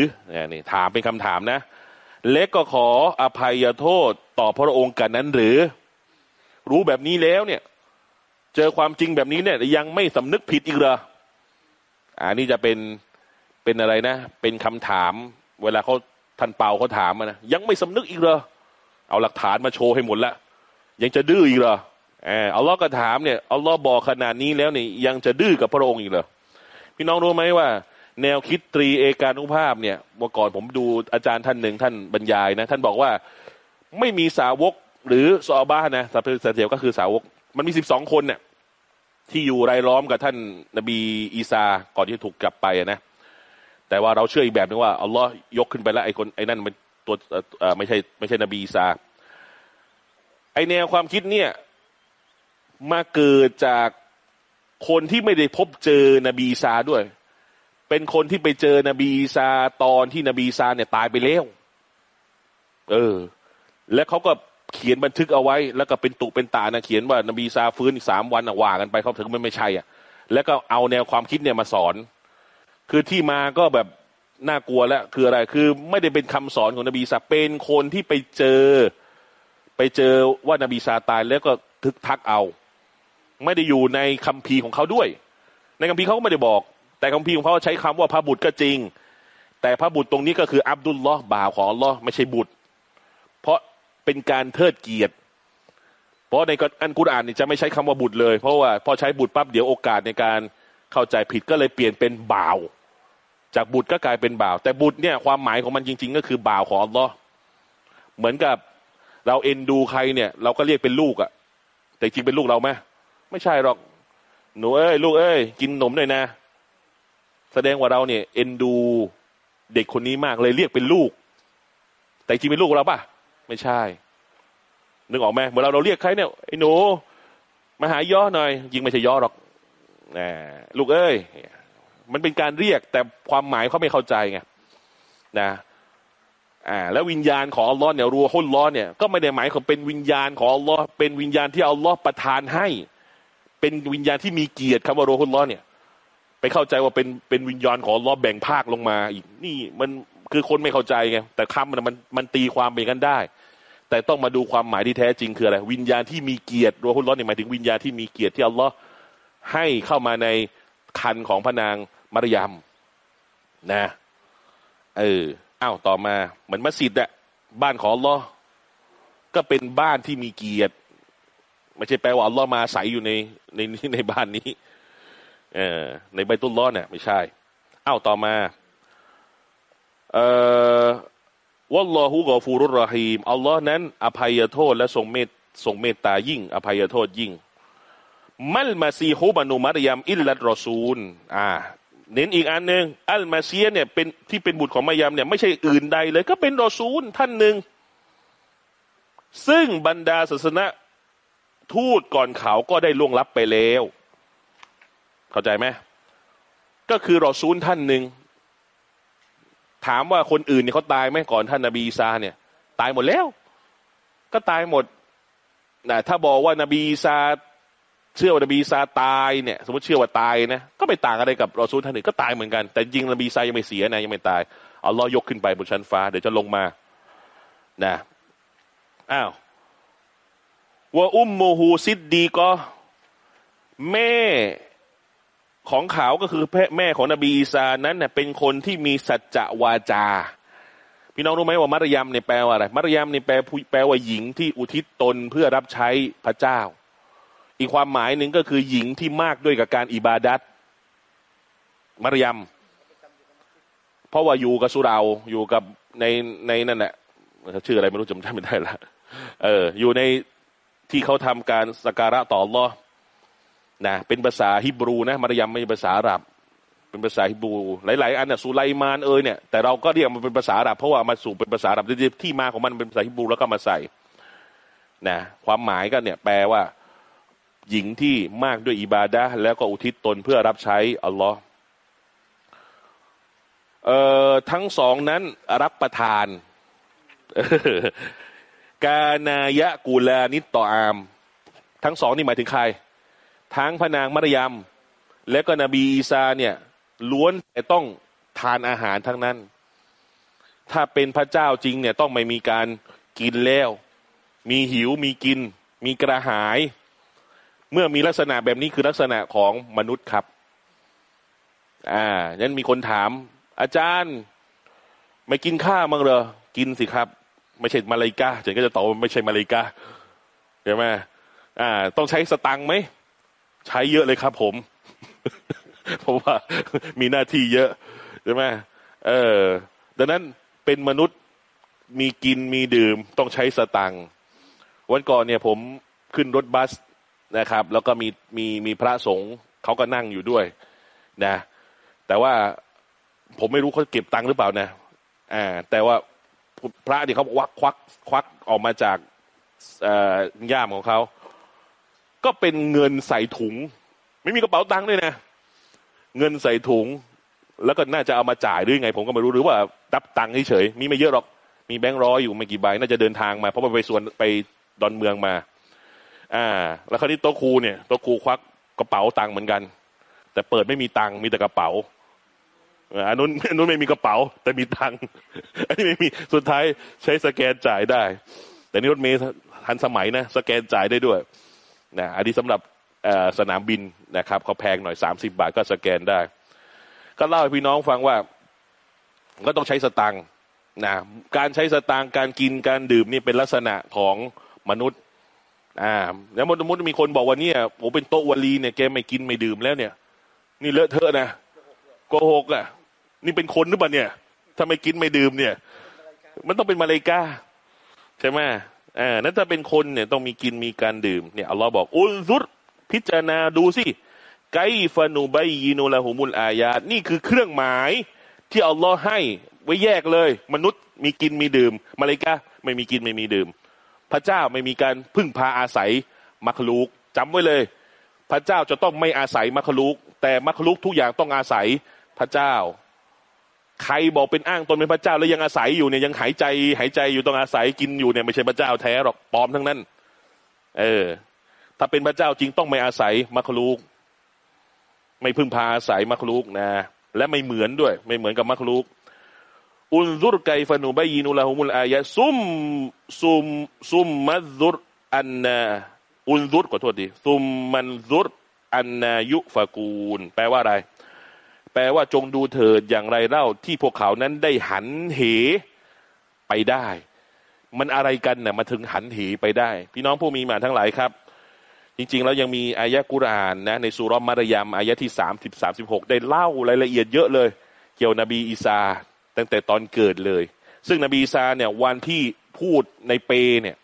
Speaker 1: นี่ถามเป็นคำถามนะ เล็กก็ขออภัยโทษต่อพระองค์กันนั้นหรือ รู้แบบนี้แล้วเนี่ย เจอความจริงแบบนี้เนี่ย ยังไม่สำนึกผิดอีกเหรออันนี้จะเป็นเป็นอะไรนะ เป็นคำถาม เวลาเขา ท่านเปาเขาถามมานะยังไม่สำนึกอีกเหรอเอาหลักฐานมาโชว์ให้หมดละยังจะดื้ออีกเหรอเอออัลลอฮ์ก็ถามเนี่ยอัลลอฮ์บอกขนาดนี้แล้วเนี่ยยังจะดื้อกับพระองค์อีกเหรอพี่น้องรู้ไหมว่า แนวคิดตรีเอกานุภาพเนี่ยเมื่อก่อนผมดูอาจารย์ท่านหนึ่งท่านบรรยายนะ ท่านบอกว่าไม่มีสาวกหรือซอบ้านะสัพเพเสียวก็คือสาวก มันมีสิบสองคนเนี่ยที่อยู่รายล้อมกับท่านนบีอีสาก่อนที่ถูกกลับไปอะนะ แต่ว่าเราเชื่ออีกแบบนึงว่าอัลลอฮ์ยกขึ้นไปแล้วไอ้คนไอ้นั่นมันตัวไม่ใช่ไม่ใช่นบีอีสาไอแนวความคิดเนี่ย มาเกิดจากคนที่ไม่ได้พบเจอนบีอีสาด้วย เป็นคนที่ไปเจอนบีอีสาตอนที่นบีอีสาเนี่ยตายไปแล้ว เออ และเขาก็เขียนบันทึกเอาไว้ แล้วก็เป็นตุเป็นตานะเขียนว่านบีอีสาฟื้นอีกสามวันว่ากันไปเขาถึงไมันไม่ใช่อะ แล้วก็เอาแนวความคิดเนี่ยมาสอน คือที่มาก็แบบน่ากลัวแล้วคืออะไร คือไม่ได้เป็นคำสอนของนบีอีสาเป็นคนที่ไปเจอ ไปเจอว่านบีอีสาตายแล้วก็ทึกทักเอา ไม่ได้อยู่ในคัมภีร์ของเขาด้วย ในคัมภีร์เขาก็ไม่ได้บอก แต่คัมภีร์ของเขาใช้คำว่าพระบุตรก็จริง แต่พระบุตรตรงนี้ก็คืออับดุลลอฮ์บ่าวของอัลลอฮ์ไม่ใช่บุตร เพราะเป็นการเทิดเกียรติ เพราะในอันกุรอานนี่จะไม่ใช้คำว่าบุตรเลย เพราะว่าพอใช้บุตรปั๊บเดี๋ยวโอกาสในการเข้าใจผิดก็เลยเปลี่ยนเป็นบ่าว จากบุตรก็กลายเป็นบ่าว แต่บุตรเนี่ยความหมายของมันจริง ๆ ก็คือบ่าวของอัลลอฮ์เหมือนกับเราเอ็นดูใครเนี่ย เราก็เรียกเป็นลูกอะแต่จริงเป็นลูกเราไหมไม่ใช่หรอก หนูเอ้ย ลูกเอ้ย กินนมหน่อยนะ แสดงว่าเราเนี่ย เอ็นดูเด็กคนนี้มากเลยเรียกเป็นลูก แต่จริงเป็นลูกเราปะไม่ใช่ นึกออกไหมเมื่อเราเราเรียกใครเนี่ยไอ้หนูมาหาย่อหน่อย ยิงไม่ใช่ย่อหรอกนะลูกเอ้ย มันเป็นการเรียกแต่ความหมายเขาไม่เข้าใจไงนะอ่าแล้ววิญญาณของอัลลอฮ์เนี่ยรัวฮุลลอเนี่ยก็ไม่ได้หมายของเป็นวิญญาณของอัลลอฮ์เป็นวิญญาณที่อัลลอฮ์ประทานให้ เป็นวิญญาณที่มีเกียรติคำว่ารัวฮุลลอเนี่ยไปเข้าใจว่าเป็นเป็นวิญญาณของอัลลอฮ์แบ่งภาคลงมาอีกนี่มันคือคนไม่เข้าใจไงแต่คำมันมันมันตีความเป็นกันได้ แต่ต้องมาดูความหมายที่แท้จริงคืออะไรวิญญาณที่มีเกียรติรัวฮุลลอเนี่ยหมายถึงวิญญาณที่มีเกียรติที่อัลลอฮ์ให้เข้ามาในคันของพระนาง มารยามนะเอออ้าวต่อมาเหมือนมัสยิดอะบ้านของอัลลอฮ์ก็เป็นบ้านที่มีเกียรติ ไม่ใช่แปลว่าอัลลอฮ์มาใสอยู่ในในในบ้านนี้ เออในใบตุลล้อเนี่ยไม่ใช่อ้าวต่อมา เอ่อวัลลอฮุกอฟูรุรรหีมอัลลอฮ์นั้น อภัยโทษและทรงเมตทรงเมตตายิ่ง อภัยโทษยิ่ง มัลมาซีฮูบานุมารยามอิลลัดรอซูล อ่า เน้นอีกอันหนึ่งอัลมาเซียเนี่ยเป็นที่เป็นบุตรของมายามเนี่ยไม่ใช่อื่นใดเลย ก็เป็นรอซูลท่านหนึ่ง ซึ่งบรรดาศาสนาทูตก่อนเขาก็ได้ล่วงลับไปแล้ว เข้าใจไหมก็คือรอซูลท่านหนึ่ง ถามว่าคนอื่นเนี่ยเขาตายไหมก่อนท่านนบีอีสาเนี่ย ตายหมดแล้ว ก็ตายหมดนะถ้าบอกว่านบีอีสา เชื่อว่านบีอีสาตายเนี่ยสมมติเชื่อว่าตายนะก็ไม่ต่างอะไรกับรอซูลท่านหนึ่งก็ตายเหมือนกัน แต่จริงนบีอีสายังไม่เสียนะยังไม่ตายเอาล้อยกขึ้นไปบนชั้นฟ้า เดี๋ยวจะลงมานะอ้าวว่าอุมโมฮูซิดดีก็แม่ของเขาก็คือแม่ของนบีอีสานั้นเน่ยเป็นคนที่มีสัจจะวาจา พี่น้องรู้ไหมว่ามารยามเนี่ยแปลว่าอะไรมารยามเนี่ยแปลแปลว่าหญิงที่อุทิศตนเพื่อรับใช้พระเจ้า อีกความหมายหนึ่งก็คือหญิงที่มากด้วยกับการอิบาดัตมารยมเพราะว่าอยู่กับสุราอยู่กับในในนั่นแหละชื่ออะไรไม่รู้จำไม่ได้ละเออ อยู่ในที่เขาทำการสักการะต่ออัลลอนะเป็นภาษาฮิบรูนะมารยมไม่ใช่ภาษาอาหรับ เป็นภาษาฮิบรูหลายๆอันน่ะสุไลมานเอยเนี่ยแต่เราก็เรียกมันเป็นภาษาอาหรับเพราะว่ามาสู่เป็นภาษาอาหรับที่มาของมันเป็นภาษาฮิบรูแล้วก็มาใส่นะความหมายก็เนี่ยแปลว่า หญิงที่มากด้วยอิบาดะแล้วก็อุทิศตนเพื่อรับใช้อัลลอฮ์ทั้งสองนั้นรับประทานกานายะกูลานิตต่ออาม ทั้งสองนี่หมายถึงใคร ทั้งพระนางมารยมและก็นบีอีสาเนี่ยล้วนแต่ต้องทานอาหารทั้งนั้น ถ้าเป็นพระเจ้าจริงเนี่ยต้องไม่มีการกินแล้ว มีหิวมีกิน มีกระหาย เมื่อมีลักษณะแบบนี้คือลักษณะของมนุษย์ครับ อ่านั้นมีคนถาม อาจารย์ ไม่กินข้าวมั้งเหรอกินสิครับ ไม่ใช่มาลายกาฉันก็จะตอบว่าไม่ใช่มาลายกาใช่ไหมอ่า ต้องใช้สตังค์ไหมใช้เยอะเลยครับ ผม เพราะว่ามีหน้าที่เยอะใช่ไหมเออดังนั้นเป็นมนุษย์มีกินมีดื่ม ต้องใช้สตังค์วันก่อนเนี่ย ผมขึ้นรถบัส นะครับ แล้วก็มีมีมีพระสงฆ์เขาก็นั่งอยู่ด้วยนะ แต่ว่าผมไม่รู้เขาเก็บตังค์หรือเปล่านะอ่าแต่ว่าพระเนี่ยเขาควักควักควักออกมาจากย่ามของเขา ก็เป็นเงินใส่ถุง ไม่มีกระเป๋าตังค์ด้วยนะ เงินใส่ถุง แล้วก็น่าจะเอามาจ่ายหรือยังไง ผมก็ไม่รู้หรือว่ารับตังค์เฉยๆมีไม่เยอะหรอก มีแบงค์ร้อยอยู่ไม่กี่ใบ น่าจะเดินทางมา เพราะว่าไปส่วนไปดอนเมืองมา อ่า แล้วคราวนี้โต๊ะครูเนี่ยโต๊ะครูควักกระเป๋าตังค์เหมือนกัน แต่เปิดไม่มีตังค์มีแต่กระเป๋าอันนู้นอันนู้นไม่มีกระเป๋า แต่มีตังค์อันนี้ไม่มีสุดท้ายใช้สแกนจ่ายได้ แต่นี่รถเมล์ทันสมัยนะสแกนจ่ายได้ด้วยนะอันนี้สำหรับสนามบินนะครับเขาแพงหน่อยสามสิบาทก็สแกนได้ ก็เล่าให้พี่น้องฟังว่าก็ต้องใช้สตังค์นะการใช้สตางค์การกินการดื่มนี่เป็นลักษณะของมนุษย์ อ่า แล้วสมมติมีคนบอกว่าเนี่ยผมเป็นโตวลีเนี่ยแกไม่กินไม่ดื่มแล้วเนี่ย นี่เลอะเทอะนะโกหกอะ นี่เป็นคนหรือเปล่าเนี่ยถ้าไม่กินไม่ดื่มเนี่ย มันต้องเป็นมาเลกาใช่ไหมอ่านั้นถ้าเป็นคนเนี่ยต้องมีกินมีการดื่มเนี่ยอัลลอฮ์บอกอุลซุรพิจารณาดูสิไกฟานูบยีนูลาหูมุลอายาตนี่คือเครื่องหมายที่อัลลอฮ์ให้ไว้แยกเลย มนุษย์มีกินมีดื่ม มาเลกาไม่มีกินไม่มีดื่ม พระเจ้าไม่มีการพึ่งพาอาศัยมัคลูกจำไว้เลย พระเจ้าจะต้องไม่อาศัยมัคลูก แต่มัคลุกทุกอย่างต้องอาศัยพระเจ้า ใครบอกเป็นอ้างตนเป็นพระเจ้าแล้วยังอาศัยอยู่เนี่ยยังหายใจ หายใจอยู่ต้องอาศัยกินอยู่เนี่ยไม่ใช่พระเจ้าแท้หรอกปลอมทั้งนั้น เออ ถ้าเป็นพระเจ้าจริงต้องไม่อาศัยมัคลุกไม่พึ่งพาอาศัยมัคลุกนะ และไม่เหมือนด้วย ไม่เหมือนกับมัคลุก อุนซุรไกฟนูบายีนุลาฮุมุลอายะซุมซุมซุมมัซุรอันนาอุนซุรขอโทษดีซุมมันซุรอันนายุฟากูล แปลว่าอะไร แปลว่าจงดูเถิดอย่างไรเล่าที่พวกเขานั้นได้หันเหไปได้ มันอะไรกันเนี่ยมาถึงหันเหไปได้ พี่น้องผู้มีมาทั้งหลายครับ จริง ๆ แล้วยังมีอายะกุรานนะ ในสุรมารยามอายะที่สามสิบสามสิบหกได้เล่ารายละเอียดเยอะเลย เกี่ยวนบีอีสา ตั้งแต่ตอนเกิดเลย ซึ่งนบีอีสาเนี่ยวันที่พูดในเปเนี่ย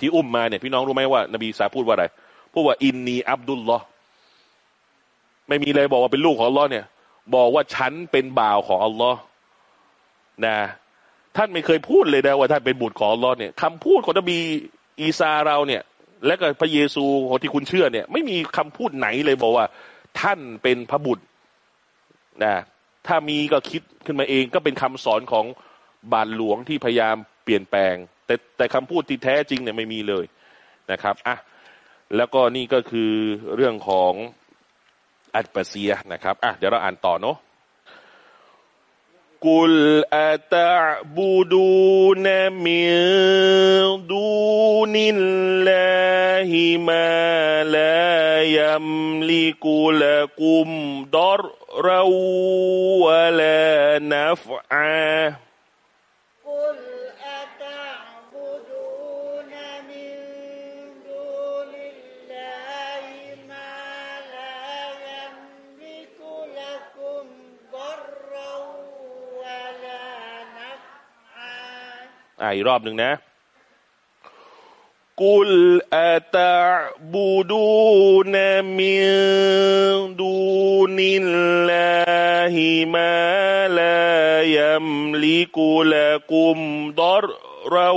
Speaker 1: ที่อุ้มมาเนี่ยพี่น้องรู้ไหมว่า นบีอีสาพูดว่าอะไรพูดว่าอินนีอับดุลลอฮ์ไม่มีเลยบอกว่าเป็นลูกของอัลลอฮ์เนี่ย บอกว่าฉันเป็นบ่าวของอัลลอฮ์นะท่านไม่เคยพูดเลยนะว่าท่านเป็นบุตรของอัลลอฮ์เนี่ยคำพูดของนบีอีสาเราเนี่ย และก็พระเยซูของที่คุณเชื่อเนี่ย ไม่มีคำพูดไหนเลยบอกว่า ท่านเป็นพระบุตรนะ ถ้ามีก็คิดขึ้นมาเองก็เป็นคำสอนของบาทหลวงที่พยายามเปลี่ยนแปลง แต่แต่คำพูดที่แท้จริงเนี่ยไม่มีเลยนะครับอะแล้วก็นี่ก็คือเรื่องของอัลปาเซียนะครับอะเดี๋ยวเราอ่านต่อเนาะกุลอาตบูดูนมิดูนิลลาฮิมาลายัมลิกุลกุมดรร วะลานฟอา
Speaker 2: قل أتعبدون من دون الله ما لا يملك لكم ضرا ولا نفعا
Speaker 1: อ่ะอีกรอบหนึ่งนะ
Speaker 2: قل أتعبدون من دون الله ما لا يملك لكم ضرا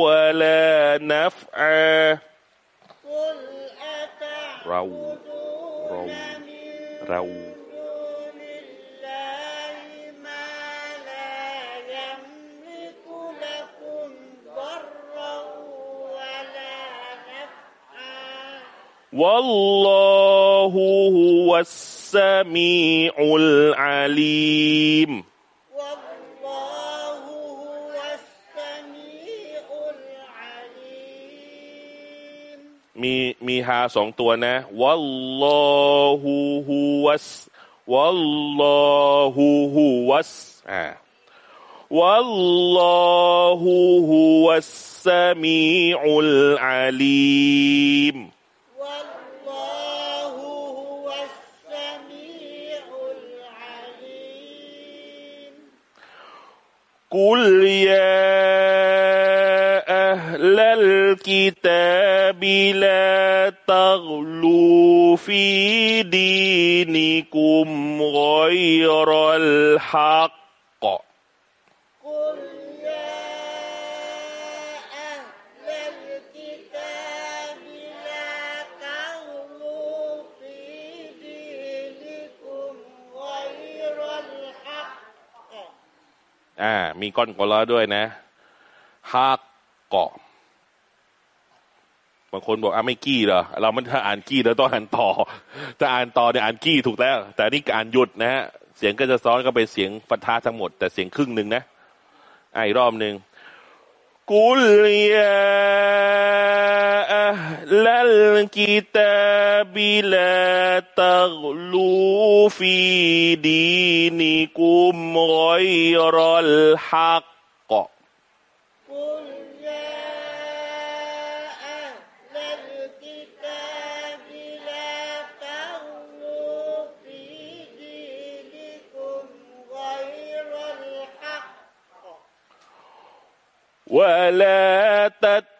Speaker 2: ولا نفعا قل أتعبدون رو رو
Speaker 1: والله هو السميع العليم
Speaker 2: والله هو السميع العليم
Speaker 1: มีมีฮาสองตัวนะวัลลอฮูฮูวัสวัลลอฮูฮูวัสอ่าวัลลอฮูฮูวัสสมีอุลอาลีม
Speaker 2: والله هو السميع العليم
Speaker 1: قل يا أهل الكتاب لا تغلوا في دينكم غير الحق อ่า มีก้อนกอลอด้วยนะฮักเกาะบางคนบอกอะไม่กี้เหรอเรามันถ้าอ่านกี้แล้วต้องอ่านต่อถ้าอ่านต่อเนี่ยอ่านกี้ถูกแล้ว แต่นี่อ่านหยุดนะฮะเสียงก็จะซ้อนก็เป็นเสียงฟันท้าทั้งหมด แต่เสียงครึ่งหนึ่งนะอะอีกรอบหนึ่งกุลยา
Speaker 2: أهل الكتاب لا تغلوا في دينكم غير الحق.
Speaker 1: ولا
Speaker 2: تت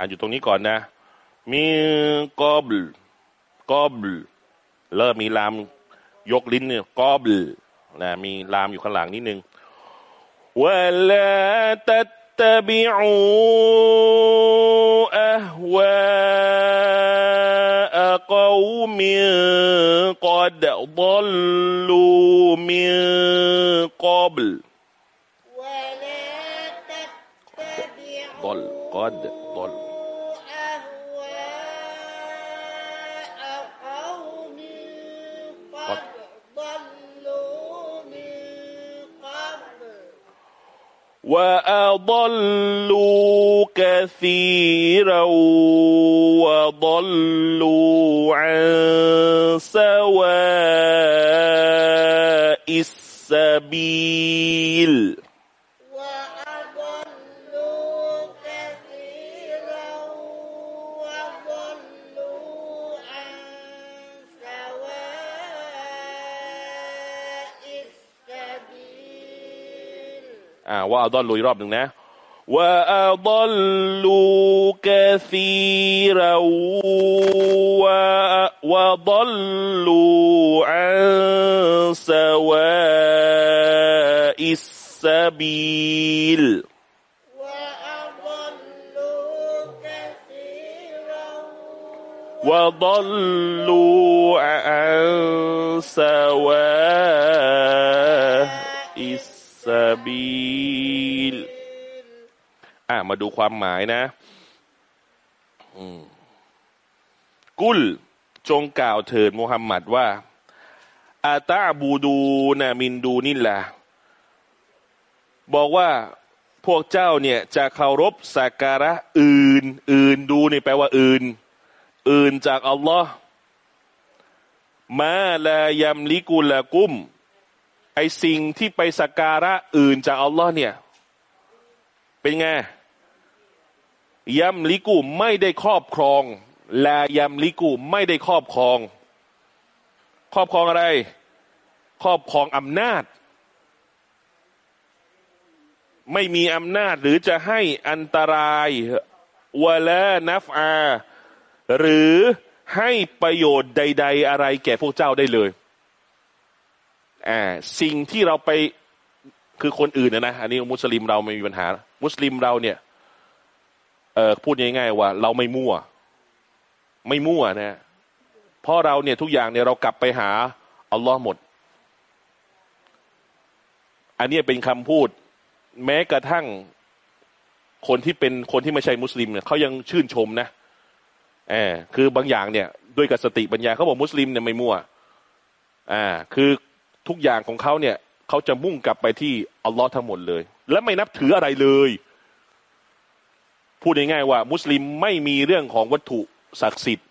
Speaker 1: อ่านอยู่ตรงนี้ก่อนนะ มีกอบลกอบลเริ่มมีลามยกลิ้นเนี่ยกอบลนะมีลามอยู่ข้างหลังนิดนึงวะลาตัตตบิอูอะฮวา قوم قد ضلوا من قبل
Speaker 2: ولا تتبعوا
Speaker 1: ضل قد ضل
Speaker 2: أهواء
Speaker 1: وأضلوا كثيرا وضلوا عن سواء السبيل อ่าว่าอัลลอฮ์ลุอีกรอบหนึ่งนะว่าอัลลูกะซีร สบีลอะมาดูความหมายนะกุลจงกล่าวเถิดมุฮัมมัดว่า อาตาบูดูนามินดูนี่แหละบอกว่าพวกเจ้าเนี่ยจะเคารพสักการะอื่น อื่นดูนี่แปลว่าอื่น อื่นจากอัลลอฮ์มาลายมลิกุลละกุม สิ่งที่ไปสักการะอื่นจากอัลลอฮ์เนี่ย เป็นไงยัมลิกุไม่ได้ครอบครองลายัมลิกุไม่ได้ครอบครอง ครอบครองอะไร ครอบครองอำนาจ ไม่มีอำนาจหรือจะให้อันตรายวะละนัฟอา หรือให้ประโยชน์ใด ๆ อะไรแก่พวกเจ้าได้เลย อ่าสิ่งที่เราไปคือคนอื่นนะนะอันนี้มุสลิมเราไม่มีปัญหา มุสลิมเราเนี่ย เออพูดง่ายๆว่า เราไม่มั่ว ไม่มั่วนะเพราะเราเนี่ยทุกอย่างเนี่ยเรากลับไปหาอัลลอฮ์หมด อันนี้เป็นคำพูด แม้กระทั่งคนที่เป็นคนที่ไม่ใช่มุสลิมเนี่ยเขายังชื่นชมนะเออคือบางอย่างเนี่ย ด้วยกับสติปัญญาเขาบอกมุสลิมเนี่ยไม่มั่ว อ่า คือ ทุกอย่างของเขาเนี่ยเขาจะมุ่งกลับไปที่อัลลอฮ์ทั้งหมดเลย และไม่นับถืออะไรเลย พูดง่ายๆว่า มุสลิมไม่มีเรื่องของวัตถุศักดิ์สิทธิ์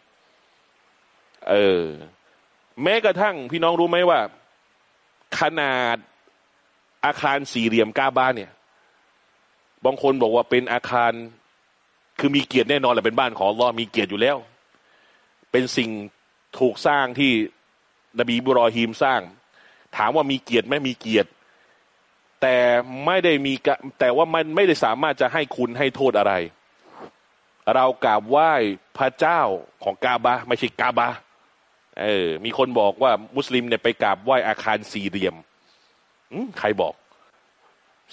Speaker 1: เออ แม้กระทั่งพี่น้องรู้ไหมว่า ขนาดอาคารสี่เหลี่ยมกาบ้านเนี่ย บางคนบอกว่าเป็นอาคารคือมีเกียรติแน่นอนแหละเป็นบ้านของอัลลอฮ์มีเกียรติอยู่แล้ว เป็นสิ่งถูกสร้างที่นบีบุรอฮีมสร้าง ถามว่ามีเกียรติไหมมีเกียรติ แต่ไม่ได้มีแต่ว่ามันไม่ได้สามารถจะให้คุณให้โทษอะไร เรากราบไหว้พระเจ้าของกาบาไม่ใช่กาบาเออ มีคนบอกว่ามุสลิมเนี่ยไปกราบไหว้อาคารสี่เหลี่ยมอืมใครบอก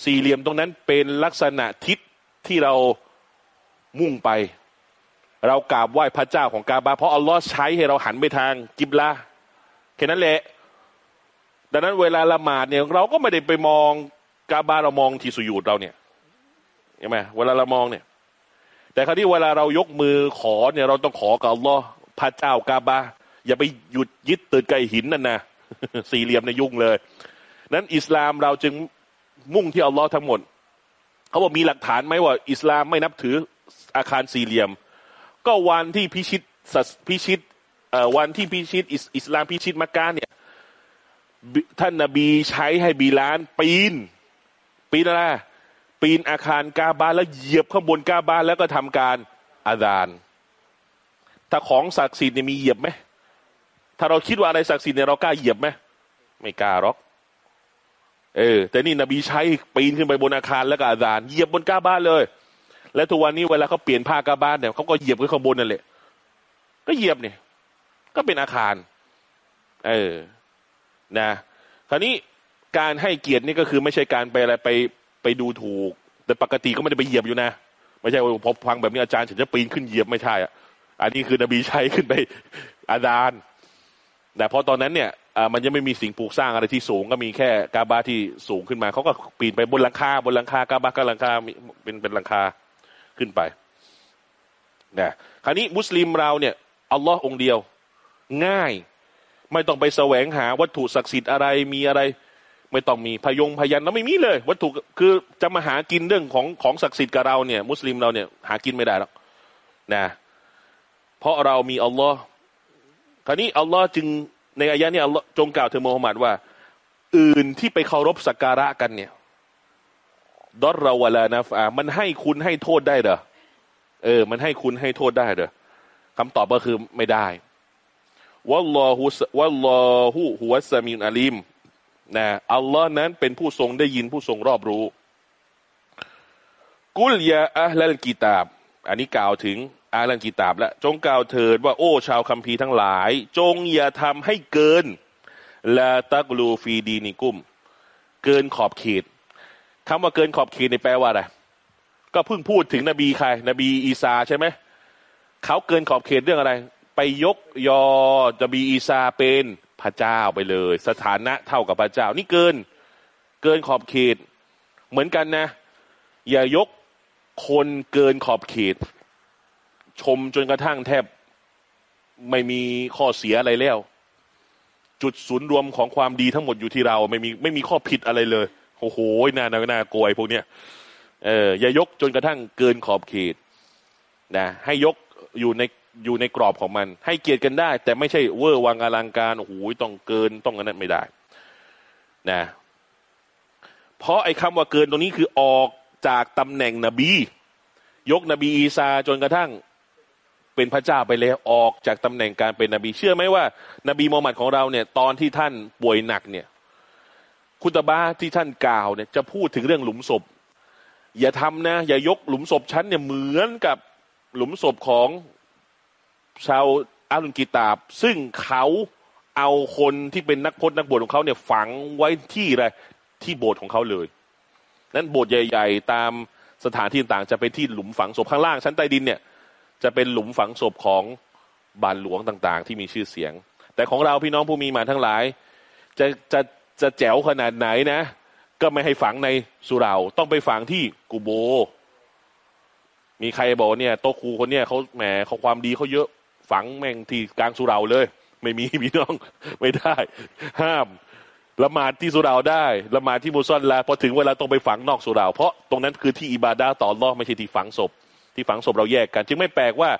Speaker 1: สี่เหลี่ยมตรงนั้นเป็นลักษณะทิศที่เรามุ่งไป เรากราบไหว้พระเจ้าของกาบา เพราะอัลลอฮ์ใช้ให้เราหันไปทางกิบลาแค่นั้นแหละ ดังนั้นเวลาละหมาดเนี่ยเราก็ไม่ได้ไปมองกาบาเรามองที่สุญูดเราเนี่ยเห็นไหมเวลาเรามองเนี่ย แต่คราวที่เวลาเรายกมือขอเนี่ยเราต้องขอกับอัลลอฮ์พระเจ้ากาบาอย่าไปหยุดยึดติดกับหินนั่นนะสี่เหลี่ยมในยุ่งเลย นั้นอิสลามเราจึงมุ่งที่อัลลอฮ์ทั้งหมดเขาบอกมีหลักฐานไหมว่า อิสลามไม่นับถืออาคารสี่เหลี่ยม ก็วันที่พิชิตศาสพิชิตเอ่อวันที่พิชิตอิสลามพิชิตมักกะเนี่ย ท่านนบีใช้ให้บีลาน ปีน ปีนอะไรปีนอาคารกาบาแล้วเหยียบข้างบนกาบาแล้วก็ทำการอาดานถ้าของศักดิ์สิทธิ์เนี่ยมีเหยียบไหมถ้าเราคิดว่าอะไรศักดิ์สิทธิ์เนี่ยเรากล้าเหยียบไหมไม่กล้าหรอก เออ แต่นี่นบีใช้ปีนขึ้นไปบนอาคารแล้วก็อาดานเหยียบบนกาบ้านเลย และทุกวันนี้เวลาเขาเปลี่ยนผ้ากาบ้านเนี่ยเขาก็เหยียบขึ้นข้างบนนั่นแหละก็เหยียบเนี่ย ก็เป็นอาคาร เออ นะ คราวนี้การให้เกียรตินี่ก็คือไม่ใช่การไปอะไรไปไปดูถูก แต่ปกติก็ไม่ได้ไปเหยียบอยู่นะ ไม่ใช่ว่าพอฟังแบบนี้อาจารย์ฉันจะปีนขึ้นเหยียบไม่ใช่อะอันนี้คือนบีใช้ขึ้นไปอาดานแต่พอตอนนั้นเนี่ยมันยังไม่มีสิ่งปลูกสร้างอะไรที่สูงก็มีแค่กาบาที่สูงขึ้นมาเขาก็ปีนไปบนหลังคาบนหลังคากาบาก็หลังคาเป็นเป็นหลังคาขึ้นไปนะคราวนี้มุสลิมเราเนี่ยอัลลอฮ์องเดียว ง่าย ไม่ต้องไปแสวงหาวัตถุศักดิ์สิทธิ์อะไรมีอะไร ไม่ต้องมีพยงพยันเราไม่มีเลย วัตถุคือจะมาหากินเรื่องของของศักดิ์สิทธิ์กับเราเนี่ย มุสลิมเราเนี่ยหากินไม่ได้หรอกนะเพราะเรามีอัลลอฮ์คราวนี้อัลลอฮ์จึงในอายะนี้อัลลอฮ์จงกล่าวถึงมูฮัมหมัดว่า อื่นที่ไปเคารพสักการะกันเนี่ยดอรเราวลานะฟามันให้คุณให้โทษได้เหรอเออ มันให้คุณให้โทษได้เหรอคำตอบก็คือไม่ได้ วัลลอฮุวัลลอฮุฮุวัสมินอาลิมนะอัลลอฮ์นั้นเป็นผู้ทรงได้ยินผู้ทรงรอบรู้ กุลยาอัลลกิตาบ อันนี้กล่าวถึงอาลันกิตาบแล้วจงกล่าวเถิดว่าโอ้ชาวคัมภีร์ทั้งหลาย จงอย่าทำให้เกินละตักลูฟีดีนิกุม เกินขอบเขตคำว่าเกินขอบเขตในแปลว่าอะไรก็เพิ่งพูดถึงนบีใคร นบีอีสาใช่ไหมเขาเกินขอบเขตเรื่องอะไร ไปยกยอนบีอีสาเป็นพระเจ้าไปเลย สถานะเท่ากับพระเจ้า นี่เกินเกินขอบเขต เหมือนกันนะ อย่ายกคนเกินขอบเขต ชมจนกระทั่งแทบไม่มีข้อเสียอะไรแล้ว จุดศูนย์รวมของความดีทั้งหมดอยู่ที่เราไม่มีไม่มีข้อผิดอะไรเลยโอ้โหน่าน่าน่ากลัวพวกเนี้ยเอออย่ายกจนกระทั่งเกินขอบเขตนะให้ยกอยู่ใน อยู่ในกรอบของมัน ให้เกียรติกันได้ แต่ไม่ใช่เวอร์วังอลังการโอ้โหต้องเกินต้องอันนั้นไม่ได้ นะ เพราะไอ้คำว่าเกินตรงนี้คือออกจากตำแหน่งนบี ยกนบีอีสาจนกระทั่งเป็นพระเจ้าไปแล้วออกจากตำแหน่งการเป็นนบีเชื่อไหมว่า นบีมูฮัมหมัดของเราเนี่ย ตอนที่ท่านป่วยหนักเนี่ย คุตาบาที่ท่านกล่าวเนี่ย จะพูดถึงเรื่องหลุมศพ อย่าทำนะ อย่ายกหลุมศพฉันเนี่ยเหมือนกับหลุมศพของ ชาวอาลุนกิตาบ ซึ่งเขาเอาคนที่เป็นนักพจนักบวชของเขาเนี่ยฝังไว้ที่อะไรที่โบสถ์ของเขาเลย นั้นโบสถ์ใหญ่ ๆ ตามสถานที่ต่างๆจะเป็นที่หลุมฝังศพข้างล่างชั้นใต้ดินเนี่ยจะเป็นหลุมฝังศพของบานหลวงต่างๆ ที่มีชื่อเสียง แต่ของเราพี่น้องผู้มีมาทั้งหลาย จะจะจะแจ๋วขนาดไหนนะ ก็ไม่ให้ฝังในสุราต้องไปฝังที่กูโบ มีใครบอกเนี่ยโตครูคนเนี้ยเขาแหมเขาความดีเขาเยอะ ฝังแม่งที่กลางสุราเลย ไม่มีพี่น้องไม่ได้ ห้ามละหมาดที่สุราได้ละหมาดที่มุซอนแลลาพอถึงเวลาต้องไปฝังนอกสุราเพราะตรงนั้นคือที่อิบาดาต่ออัลลอฮ์ไม่ใช่ที่ฝังศพ ที่ฝังศพเราแยกกัน จึงไม่แปลกว่า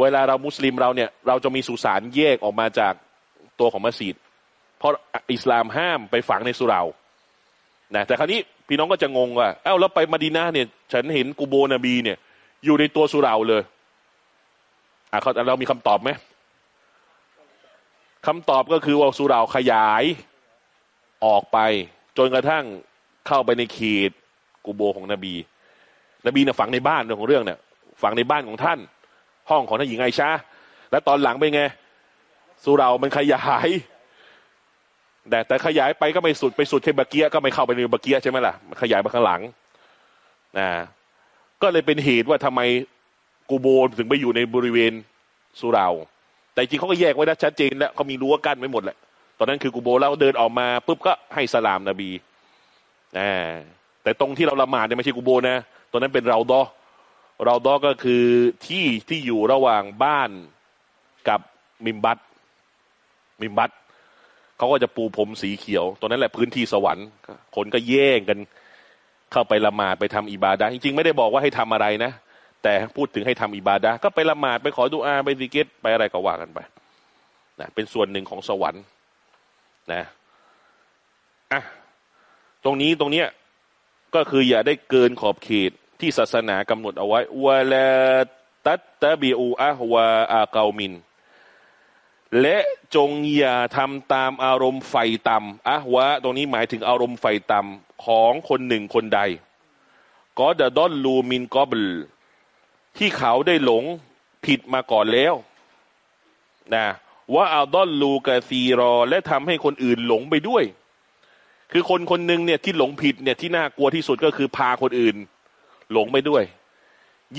Speaker 1: เวลาเรามุสลิมเราเนี่ยเราจะมีสุสานแยกออกมาจากตัวของมัสยิดเพราะอิสลามห้ามไปฝังในสุรานะแต่คราวนี้พี่น้องก็จะงงว่าเอ้าแล้วไปมาดีนาเนี่ย ฉันเห็นกูโบนาบีเนี่ย อยู่ในตัวสุราเลย อะเขาเรามีคำตอบไหมคำตอบก็คือว่าสุราขยายออกไป จนกระทั่งเข้าไปในเขตกูโบของนบี นบีนี่ยฝังในบ้านเรื่องของเรื่องเนี่ยฝังในบ้านของท่าน ห้องของท่านหญิงไอชาแล้วตอนหลังเป็นไงสุรามันขยายแต่แต่ขยายไปก็ไม่สุดไปสุดแค่บาเกียก็ไม่เข้าไปในบาเกียใช่ไหมล่ะมันขยายมาข้างหลังนะก็เลยเป็นเหตุว่าทำไม กูโบถึงไปอยู่ในบริเวณสุเรา แต่จริงเขาก็แยกไว้นะชัดเจนแล้วเขามีรั้วกั้นไว้หมดแหละตอนนั้นคือกูโบแล้วเดินออกมาปุ๊บก็ให้สลามนบีอ่าแต่ตรงที่เราละหมาดเนี่ยไม่ใช่กูโบนะตอนนั้นเป็นเราดอเราดอก็คือที่ที่อยู่ระหว่างบ้านกับมิมบัตมิมบัตเขาก็จะปูพรมสีเขียวตรงนั้นแหละพื้นที่สวรรค์คนก็แย่งกัน เข้าไปละหมาดไปทำอิบาดะจริงๆ ไม่ได้บอกว่าให้ทำอะไรนะ แต่พูดถึงให้ทำอิบาดะก็ไปละหมาดไปขอดุอาไปซิกเกตไปอะไรก็ว่ากันไปนะเป็นส่วนหนึ่งของสวรรค์นะอะตรงนี้ตรงเนี้ยก็คืออย่าได้เกินขอบเขตที่ศาสนากำหนดเอาไว้วลาตัตตะบิอูอะฮวาอาเกามิน และจงอย่าทำตามอารมณ์ไฟต่ำอะฮวะตรงนี้หมายถึงอารมณ์ไฟต่ำของคนหนึ่งคนใดก็ดะดอนลูมินกอบล ที่เขาได้หลงผิดมาก่อนแล้วนะว่าเอาดอนลูกะซีรอ และทำให้คนอื่นหลงไปด้วย คือคนคนหนึ่งเนี่ยที่หลงผิดเนี่ยที่น่ากลัวที่สุดก็คือพาคนอื่น หลงไปด้วย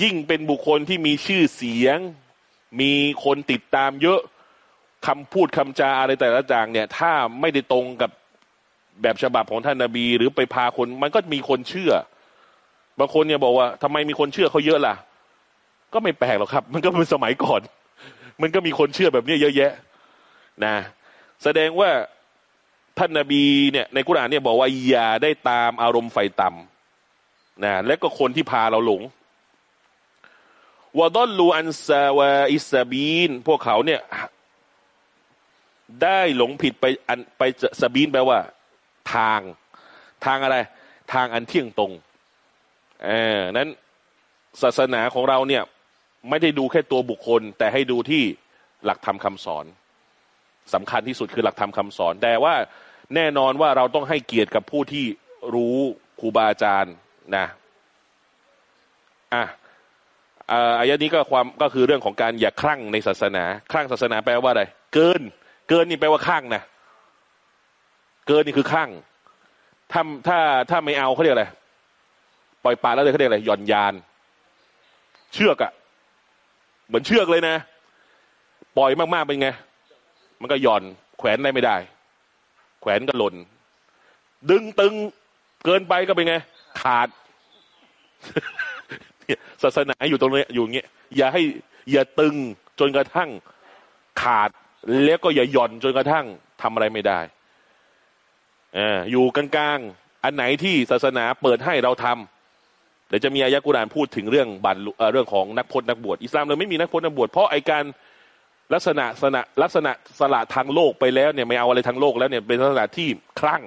Speaker 1: ยิ่งเป็นบุคคลที่มีชื่อเสียง มีคนติดตามเยอะคำพูดคำจาอะไรแต่ละอย่างเนี่ย ถ้าไม่ได้ตรงกับแบบฉบับของท่านนาบี หรือไปพาคน มันก็มีคนเชื่อ บางคนเนี่ยบอกว่าทำไมมีคนเชื่อเขาเยอะล่ะ ก็ไม่แปลกหรอกครับ มันก็เป็นสมัยก่อน มันก็มีคนเชื่อแบบนี้เยอะแยะ นะ แสดงว่าท่านนาบีเนี่ย ในกุรอานเนี่ยบอกว่าอย่าได้ตามอารมณ์ไฟต่ำนะและก็คนที่พาเราหลงวะดอลลูอันซาวาอิสบีน พวกเขาเนี่ย ได้หลงผิดไปอันไปสบีนแปลว่า ทาง ทางอะไร ทางอันเที่ยงตรงเออนั้นศาสนาของเราเนี่ย ไม่ได้ดูแค่ตัวบุคคล แต่ให้ดูที่หลักธรรมคาสอนสำคัญที่สุดคือหลักธรรมคาสอน แต่ว่าแน่นอนว่าเราต้องให้เกียรติกับผู้ที่รู้ครูบาอาจารย์นะอะอายะนี้ก็ความก็คือเรื่องของการอย่าคลั่งในศาสนา คลั่งศาสนาแปลว่าอะไร เกิน เกินนี่แปลว่าคลั่งนะเกินนี่คือคลั่งถ้าถ้าถ้าไม่เอาเขาเรียกอะไรปล่อยปลาแล้วเลยเขาเรียกอะไรหย่อนยาน เชือกอะ เหมือนเชือกเลยนะ ปล่อยมากๆเป็นไง มันก็หย่อน แขวนได้ไม่ได้ แขวนก็หล่น ดึงตึงเกินไปก็เป็นไง ขาดศาสนาอยู่ตรงนี้อยู่อย่างเงี้ยอย่าให้ อย่าตึงจนกระทั่งขาดแล้วก็อย่าหย่อนจนกระทั่งทำอะไรไม่ได้ออยู่กลางๆ อันไหนที่ศาสนาเปิดให้เราทำ เดี๋ยวจะมีอายะกุรานพูดถึงเรื่องบัตรเรื่องของนักพจนักบวชอิสลามเลยไม่มีนักพจนักบวชเพราะไอการลักษณะสนะลักษณะสละทางโลกไปแล้วเนี่ยไม่เอาอะไรทางโลกแล้วเนี่ยเป็นลักษณะที่คลั่ง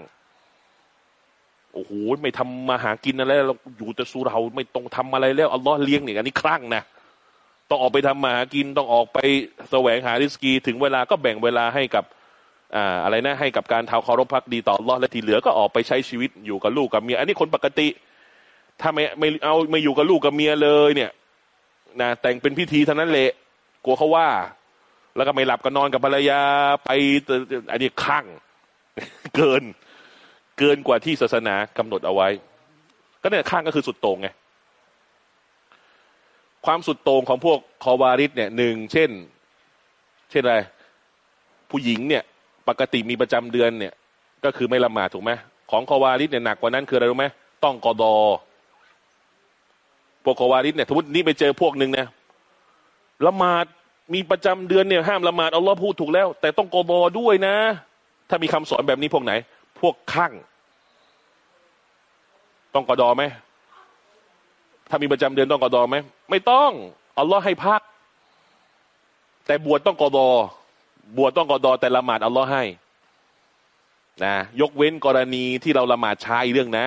Speaker 1: โอ้โหไม่ทำมาหากินอะไรเราอยู่แต่สูเราไม่ต้องทำอะไรแล้วอัลลอฮ์เลี้ยงเนี่ยอันนี้คลั่งนะต้องออกไปทำมาหากินต้องออกไปแสวงหาริสกี ถึงเวลาก็แบ่งเวลาให้กับอ่าอะไรนะให้กับการท้าเคารพพักดีต่ออัลลอฮ์และที่เหลือก็ออกไปใช้ชีวิตอยู่กับลูกกับเมียอันนี้คนปกติ ถ้าไม่ไม่เอาไม่อยู่กับลูกกับเมียเลยเนี่ยนะแต่งเป็นพิธีเท่านั้นแหละกลัวเขาว่า แล้วก็ไม่หลับก็นอนกับภรรยาไปอันนี้คลั่งเกิน เกินกว่าที่ศาสนากำหนดเอาไว้ ก็เนี่ยข้างก็คือสุดโต่งไงความสุดโต่งของพวกคอวาริสเนี่ยหนึ่งเช่น เช่นอะไร ผู้หญิงเนี่ย ปกติมีประจำเดือนเนี่ย ก็คือไม่ละหมาดถูกไหมของคอวาริสเนี่ยหนักกว่านั้นคืออะไรรู้ไหมต้องกอดอ พวกควาริสเนี่ยสมมตินี่ไปเจอพวกหนึ่งเนี่ยละหมาดมีประจำเดือนเนี่ยห้ามละหมาดเอาล้อพูดถูกแล้ว แต่ต้องโกอดอด้วยนะ ถ้ามีคำสอนแบบนี้พวกไหน พวกข้างต้องกอดอไหมถ้ามีประจำเดือนต้องกอดอไหมไม่ต้องอัลลอฮ์ให้พัก แต่บวชต้องกอดอบวชต้องกอดอแต่ละหมาดอัลลอฮ์ให้นะยกเว้นกรณีที่เราละหมาดช้าอีกเรื่องนะ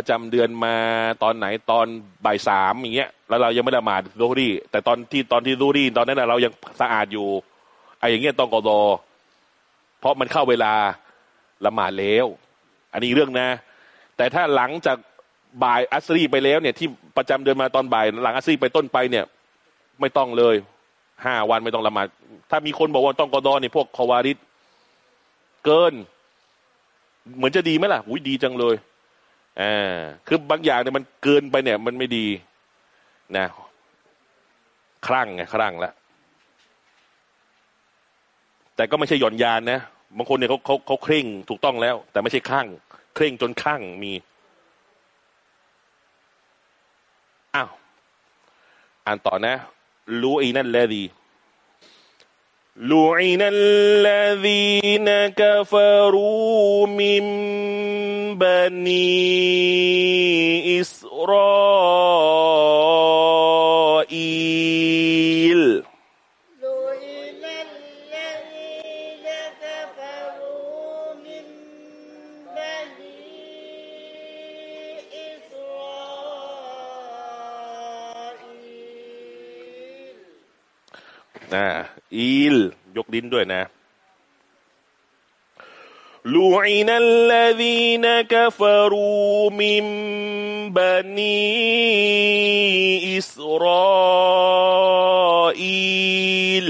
Speaker 1: ประจำเดือนมาตอนไหนตอนบ่ายสามอย่างเงี้ยแล้วเรายังไม่ละหมาดซูรีแต่ตอนที่ตอนที่ซูรีตอนนั้นนะเรายังสะอาดอยู่ไอ้อย่างเงี้ยต้องกอดอเพราะมันเข้าเวลาละหมาดแล้วอันนี้เรื่องนะ แต่ถ้าหลังจากบ่ายอัสรีไปแล้วเนี่ยที่ประจำเดือนมาตอนบ่าย หลังอัสรีไปต้นไปเนี่ย ไม่ต้องเลยห้าวันไม่ต้องละหมาดถ้ามีคนบอกว่าต้องกอดอเนี่ยพวกคอวาริดเกิน เหมือนจะดีไหมล่ะอุ้ยดีจังเลย อ่าคือบางอย่างเนี่ยมันเกินไปเนี่ย มันไม่ดีนะคลั่งไงคลั่งแล้วแต่ก็ไม่ใช่หย่อนยานนะบางคนเนี่ยเขาเขาเขาเคร่งถูกต้องแล้ว แต่ไม่ใช่คลั่งเคร่งจนคลั่งมีอ้าวอ่านต่อนะลูอีนั่นแลดี لعن الذين كفروا من بني إسرائيل
Speaker 2: لعن الذين كفروا من بني إسرائيل.
Speaker 1: آه. อีล ยกลิ้นด้วยนะลูอินัลลดีนกฟรูมิมบันีอิสราอีล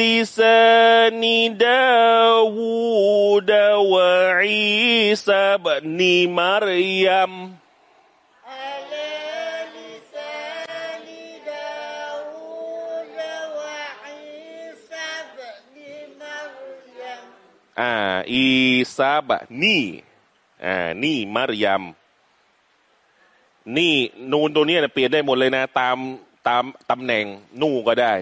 Speaker 1: لسان داود وعيسى بن مريم
Speaker 2: على لسان داود وعيسى بن مريم
Speaker 1: อ่า อีซาบะนี่ อ่า นี่มารยม นี่ นูนตัวเนี้ยเปลี่ยนได้หมดเลยนะ ตามตามตำแหน่ง นู่ก็ได้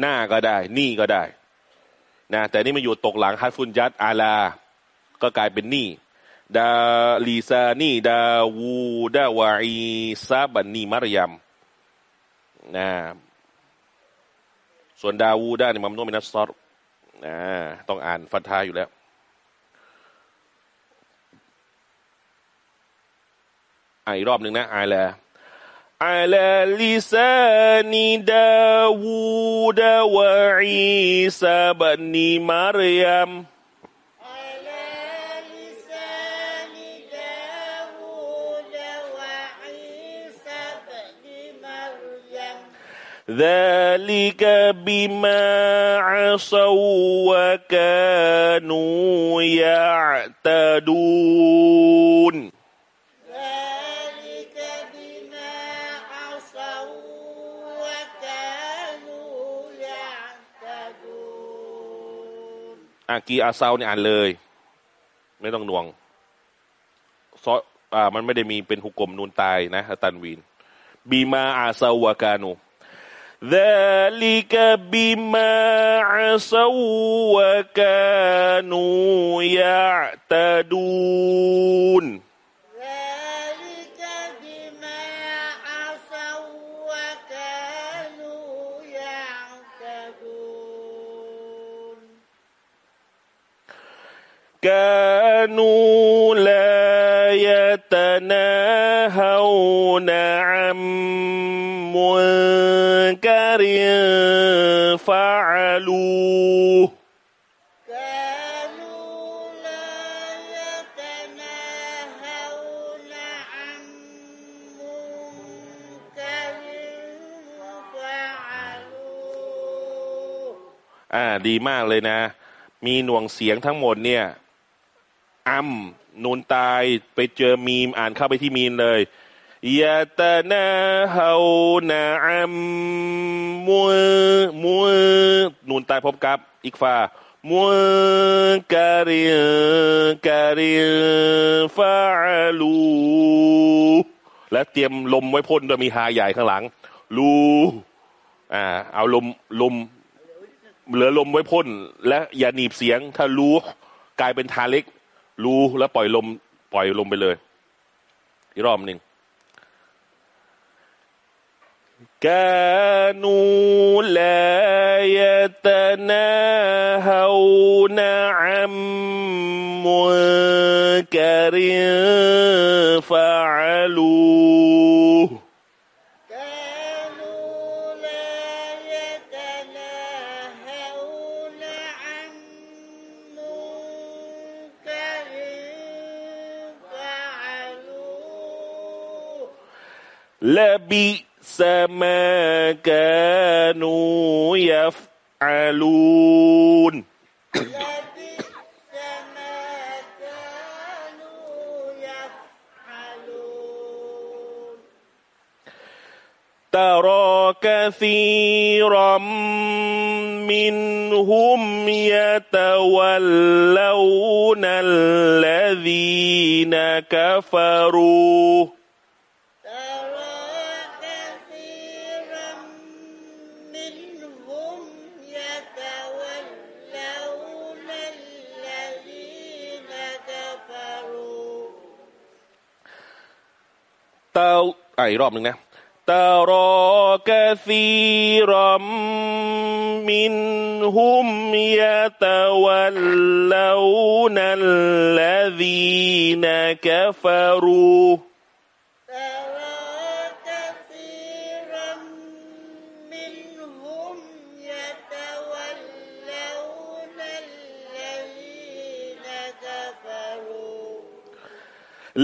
Speaker 1: หน้าก็ได้ หนี่ก็ได้นะแต่นี่มาอยู่ตกหลังฮัตฟุนยัดอาลา ก็กลายเป็นหนี่ดาลีซานีดาวูดาวาอีซาบันนีมารยมนะส่วนดาวูดาเนี่ยมัมโนมินัสซอรอ่าต้องอ่านฟันท้ายอยู่แล้วอ่านอีกรอบหนึ่งนะอานแล้วอา
Speaker 2: على لسان داود وعيسى بن مريم.
Speaker 1: على لسان وعيسى بن مريم.
Speaker 2: ذلك بما عصوا وكانوا يعتدون.
Speaker 1: อากีอาซาวเนี่ยอ่านเลย ไม่ต้องหน่วงซออ่า มันไม่ได้มีเป็นหุกกลมนูนตายนะตันวีน บีมาอาซาวะกานู ذلك بما عصوا وكانوا يعتدون كانوا لا يتناهون عن منكر فعلوه
Speaker 2: كانوا لا يتناهون عن منكر فعلوه
Speaker 1: อ่า ดีมากเลยนะ มีหน่วงเสียงทั้งหมดเนี่ย อัมนูนตายไปเจอมีมอ่านเข้าไปที่มีนเลยยะตะนาเฮานาอัมมุมุนูนตายพบกับอิกฟามุนการิการิฟาลูและเตรียมลมไว้พ่นโดยมีฮาใหญ่ข้างหลัง ลูอ่าเอาลมลม เหลือลมไว้พ่น และอย่าหนีบเสียง ถ้ารู้กลายเป็นทาเล็ก รู้แล้วปล่อยลม ปล่อยลมไปเลย อีกรอบหนึ่ง كانوا لا يتناهون عن منكر รอบหนึ่งนะตรอกซีรมมินหุมยะตะวันลาวนัลละดีนะกฟารู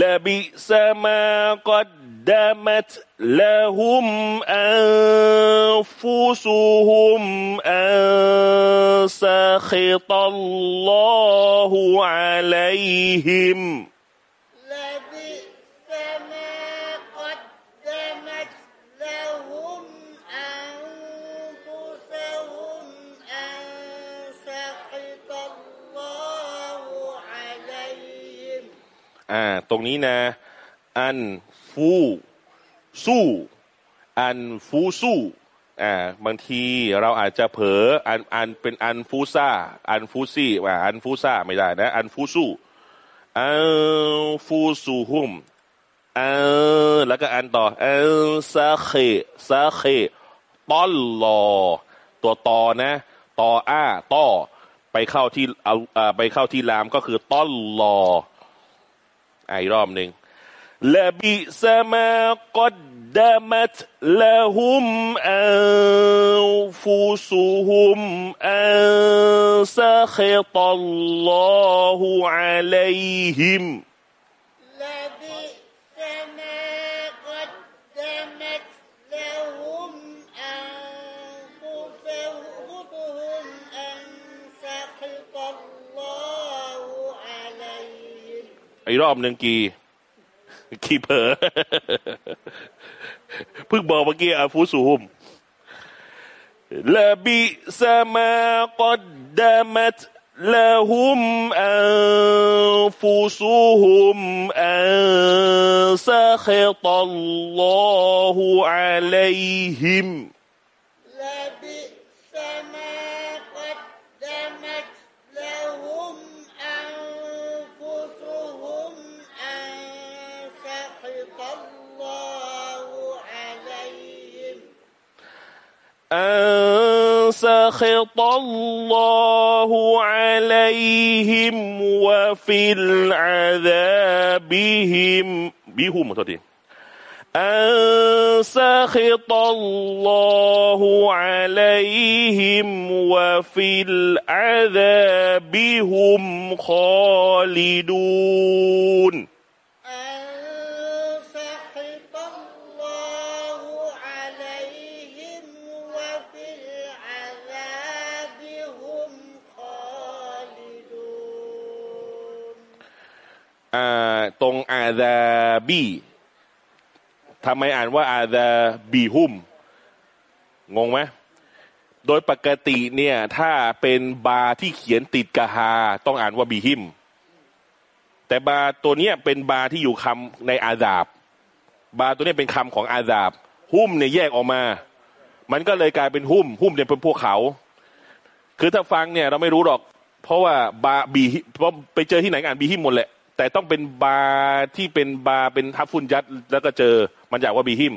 Speaker 2: ละบิสมา
Speaker 1: กัด قدمت لهم أنفسهم أن سخط الله عليهم
Speaker 2: لبئس ما قدمت لهم أنفسهم أن سخط الله عليهم
Speaker 1: อ่า ตรงนี้นะ อัน ฟูสู้ อันฟูสู้อ่าบางทีเราอาจจะเผลออันอันเป็นอันฟูซ่า อันฟูซี่ว่าอันฟูซ่าไม่ได้นะ อันฟูสู้อันฟูซูฮุมอันแล้วก็อันต่ออันซาเคซาเคตอลลอ ตัวตอนะตออ้าต้อไปเข้าที่เอาไปเข้าที่ลามก็คือต้อนลออีกรอบหนึ่ง ละบิสมากดดมัตละหุมอันฟุสุฮุมอันสะขิตัลลอฮุอะลัยฮิม
Speaker 2: لبئس ما قدمت لهم أنفسهم أن سخط الله عليهم
Speaker 1: อีกรอบหนึ่งกี่ กี่เผลอเพิ่งบอกเมื่อกี้อาฟูสูมลาบิสมากดดมัตลาหุมอันฟุสุหุมอันสะขิตัลลอฮุอะลัยฮิม
Speaker 2: أن سخط الله عليهم
Speaker 1: وفي العذاب بهم بهم أن سخط الله عليهم وفي العذاب هم خالدون. ตรงอาดาบีทำไมอ่านว่าอาดาบีฮุมงงไหมโดยปกติเนี่ย ถ้าเป็นบาที่เขียนติดกะฮาต้องอ่านว่าบีฮิม แต่บาตัวเนี้ยเป็นบาที่อยู่คำในอาดาบบาตัวเนี้ยเป็นคำของอาดาบ หุ้มเนี่ยแยกออกมา มันก็เลยกลายเป็นหุ้ม หุ้มเนี่ยเป็นพวกเขา คือถ้าฟังเนี่ย เราไม่รู้หรอก เพราะว่าบาบีเพราะไปเจอที่ไหนอ่านบีฮิมหมดแหละ แต่ต้องเป็นบาที่เป็นบาเป็นทับฟุนยัดแล้วก็เจอมันจากว่าบีฮิม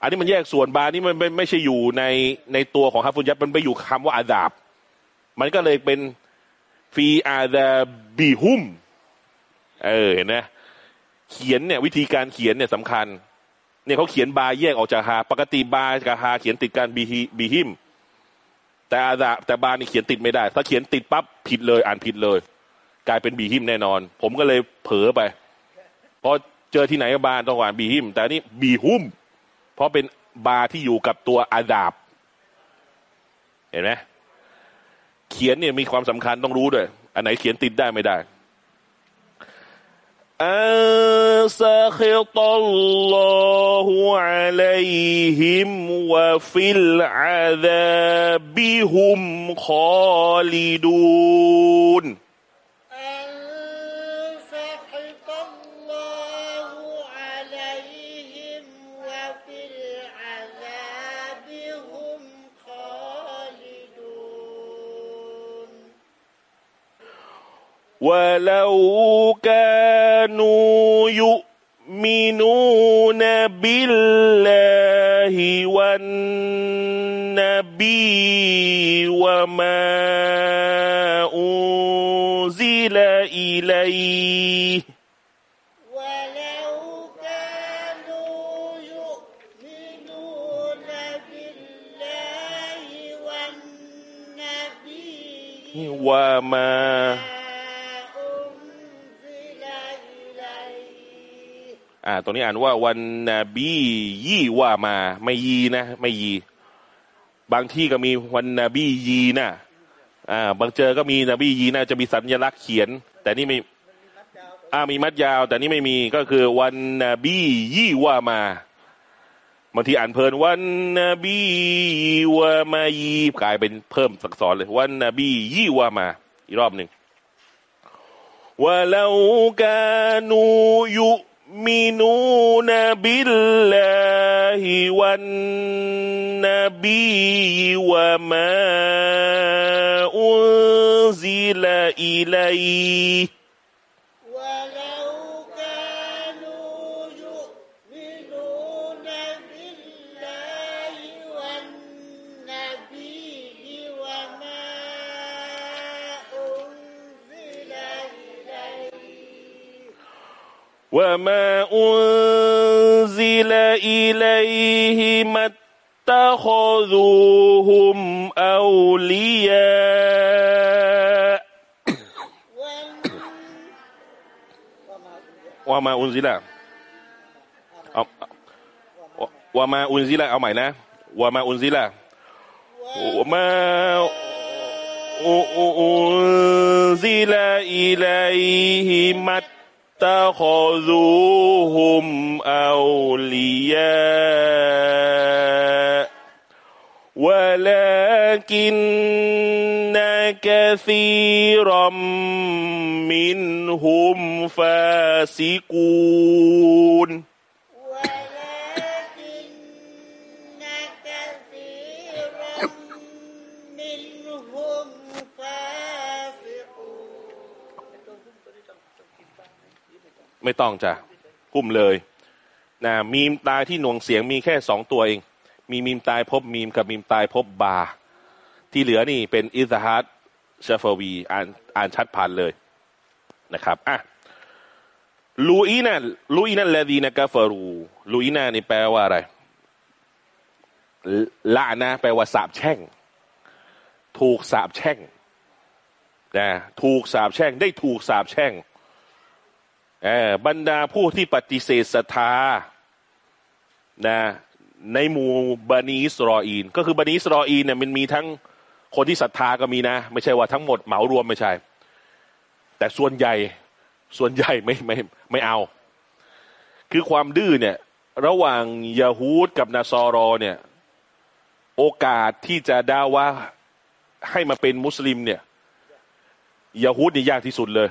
Speaker 1: อันนี้มันแยกส่วนบาร์นี่มันไม่ไม่ใช่อยู่ในในตัวของฮัฟฟุนยับมันไปอยู่คำว่าอาดาบ มันก็เลยเป็นฟีอาดาบีฮุมเออเห็นไหมเขียนเนี่ยวิธีการเขียนเนี่ยสำคัญเนี่ยเขาเขียนบาแยกออกจากฮาปกติบากับฮาเขียนติดกันบีฮีบีฮิม แต่อาดาแต่บานี่เขียนติดไม่ได้ ถ้าเขียนติดปั๊บผิดเลย อ่านผิดเลย กลายเป็นบีฮิมแน่นอน ผมก็เลยเผลอไปพอเจอที่ไหนก็บาร์ต้องอ่านบีฮิม แต่นี่บีฮุมเพราะเป็นบาที่อยู่กับตัวอาดาบ เห็นไหมเขียนเนี่ยมีความสำคัญต้องรู้ด้วย อันไหนเขียนติดได้ไม่ได้อันซาคิตัลลอฮุอะลัยฮิมวะฟิลอาดาบิฮุมคอลิดูน ولو كانوا يؤمنون بالله والنبي وما أنزل إليه
Speaker 2: ولو كانوا يؤمنون بالله والنبي
Speaker 1: وما อ่าตรงนี้อ่านว่าวันนบียี่ว่ามา ไม่ยีนะ ไม่ยี บางที่ก็มีวันนบียีนะอ่าบางเจอก็มีนบียีนะจะมีสัญลักษณ์เขียน แต่นี่ไม่อ่ามีมัดยาว แต่นี่ไม่มีก็คือวันนบียี่ว่ามาบางทีอ่านเพลินวันนบีว่ามายีกลายเป็นเพิ่มสักสอนเลย วันนบียี่ว่ามา อีกรอบหนึ่งว่าแล้วกา
Speaker 2: นูยุ يؤمنون بالله والنبي وما أنزل إليه
Speaker 1: وما أنزل إليه ما اتخذوهم أولياء (coughs)
Speaker 2: وال-
Speaker 1: وما أنزل เอาวามาอุนซิละ(coughs) เอาใหม่นะวามาอุนซิละวามาอุอุนซิละอิลัยฮิมัต اتخذوهم أولياء ولكن كثير منهم فاسقون ไม่ต้องจ้ะกุ้มเลยนะมีมตายที่หน่วงเสียงมีแค่สองตัวเอง มีมีมตายพบมีมกับมีมตายพบบา ที่เหลือนี่เป็นอิสฮัดชฟวีอ่านอ่านชัดผ่านเลยนะครับอะลูอีนันลูอีนันลดีนะกาฟารูลูอีนานี่แปลว่าอะไรละนะแปลว่าสาบแช่ง ถูกสาบแช่งนะถูกสาบแช่ง ได้ถูกสาบแช่ง บรรดาผู้ที่ปฏิเสธศรัทธานะในหมู่บันิสรออีน ก็คือบันิอิสรออีนเนี่ยมันมีทั้งคนที่ศรัทธาก็มีนะ ไม่ใช่ว่าทั้งหมดเหมารวมไม่ใช่ แต่ส่วนใหญ่ส่วนใหญ่ไม่ไม่ไม่เอา คือความดื้อเนี่ย ระหว่างยาฮูดกับนาซอรอเนี่ย โอกาสที่จะดาว่าให้มาเป็นมุสลิมเนี่ยยาฮูดนี่ยากที่สุดเลย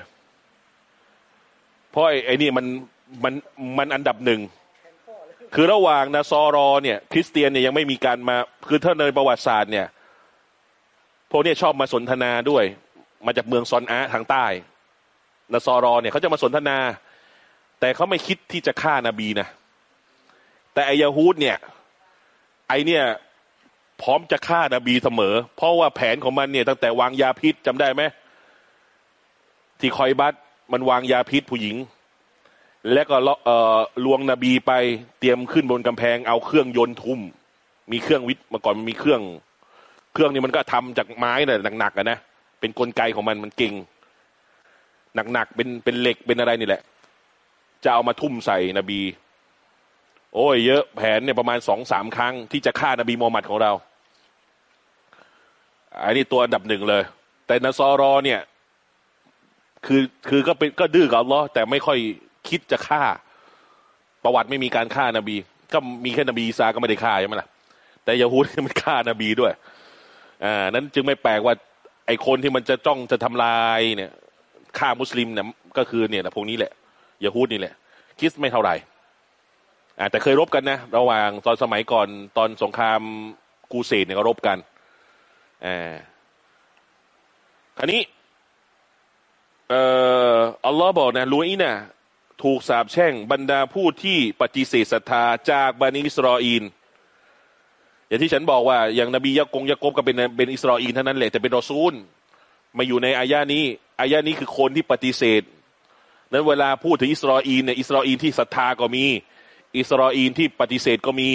Speaker 1: เพราะไอ้นี่มันมันมันอันดับหนึ่งคือระหว่างนาซอรอเนี่ย คริสเตียนเนี่ยยังไม่มีการมาคือถ้าในประวัติศาสตร์เนี่ยพวกเนี้ชอบมาสนทนาด้วย มาจากเมืองซอนอาทางใต้นาซอรอเนี่ยเขาจะมาสนทนา แต่เขาไม่คิดที่จะฆ่านาบีนะ แต่ไอยาฮูดเนี่ย ไอเนี่ยพร้อมจะฆ่านาบีเสมอ เพราะว่าแผนของมันเนี่ย ตั้งแต่วางยาพิษจำได้ไหมที่คอยบัต มันวางยาพิษผู้หญิง แล้วก็เอ่อลวงนบีไปเตรียมขึ้นบนกำแพง เอาเครื่องยนต์ทุ่ม มีเครื่องวิทย์มาก่อนมันมีเครื่อง เครื่องนี้มันก็ทำจากไม้เนี่ยหนักๆนะเป็นกลไกของมันมันเก่งหนักๆเป็นเป็นเหล็กเป็นอะไรนี่แหละ จะเอามาทุ่มใส่นบี โอ้ยเยอะแผนเนี่ยประมาณสองสามครั้ง ที่จะฆ่านบีมูฮัมหมัดของเราอันนี้ตัวอันดับหนึ่งเลย แต่นสอรอเนี่ย คือคือก็เป็นก็ดื้อกับอัลลอฮ์แต่ไม่ค่อยคิดจะฆ่า ประวัติไม่มีการฆ่านาบี ก็มีแค่นบีอีสาก็ไม่ได้ฆ่าใช่ไหมล่ะแต่ยาฮูดมันฆ่านาบีด้วยอ่านั้นจึงไม่แปลกว่า ไอคนที่มันจะจ้องจะทำลายเนี่ยฆ่ามุสลิมเนี่ยก็คือเนี่ยพวกนี้แหละยาฮูดนี่แหละคิดไม่เท่าไหร่อ่าแต่เคยรบกันนะ ระหว่างตอนสมัยก่อนตอนสงครามกูเซดเนี่ยก็รบกันอ่าอันนี้ เอ่ออัลลอฮ์บอกนะลุยนะถูกสาปแช่งบรรดาผู้ที่ปฏิเสธศรัทธาจากบันิอิสราเอลอย่างที่ฉันบอกว่าอย่างนบียะกงยะกบก็เป็นเป็นอิสราเอลเท่านั้นแหละแต่เป็นรอซูลมาอยู่ในอายานี้อายานี้คือคนที่ปฏิเสธ นั้นเวลาพูดถึงอิสราเอลเนี่ยอิสราเอลที่ศรัทธาก็มี อิสราเอลที่ปฏิเสธก็มี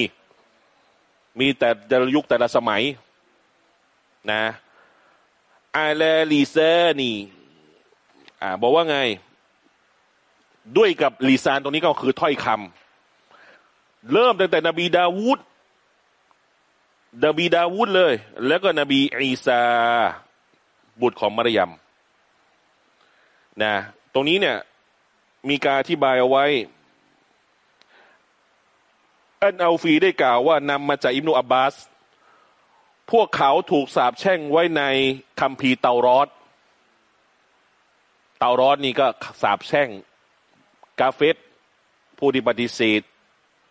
Speaker 1: มีแต่แต่ละยุคแต่ละสมัยนะอาลาลิซนี อ่า บอกว่าไง ด้วยกับลีซานตรงนี้ก็คือถ้อยคำเริ่มตั้งแต่นบีดาวูดนบีดาวูดเลย แล้วก็นบีอีสาบุตรของมารยมนะตรงนี้เนี่ย มีการอธิบายเอาไว้ อันเอาฟีได้กล่าวว่านำมาจากอิบนุอับบาส พวกเขาถูกสาปแช่งไว้ในคัมภีร์เตารอด เตาร้อดนี่ก็สาบแช่งกาเฟตผู้ที่ปฏิเสธ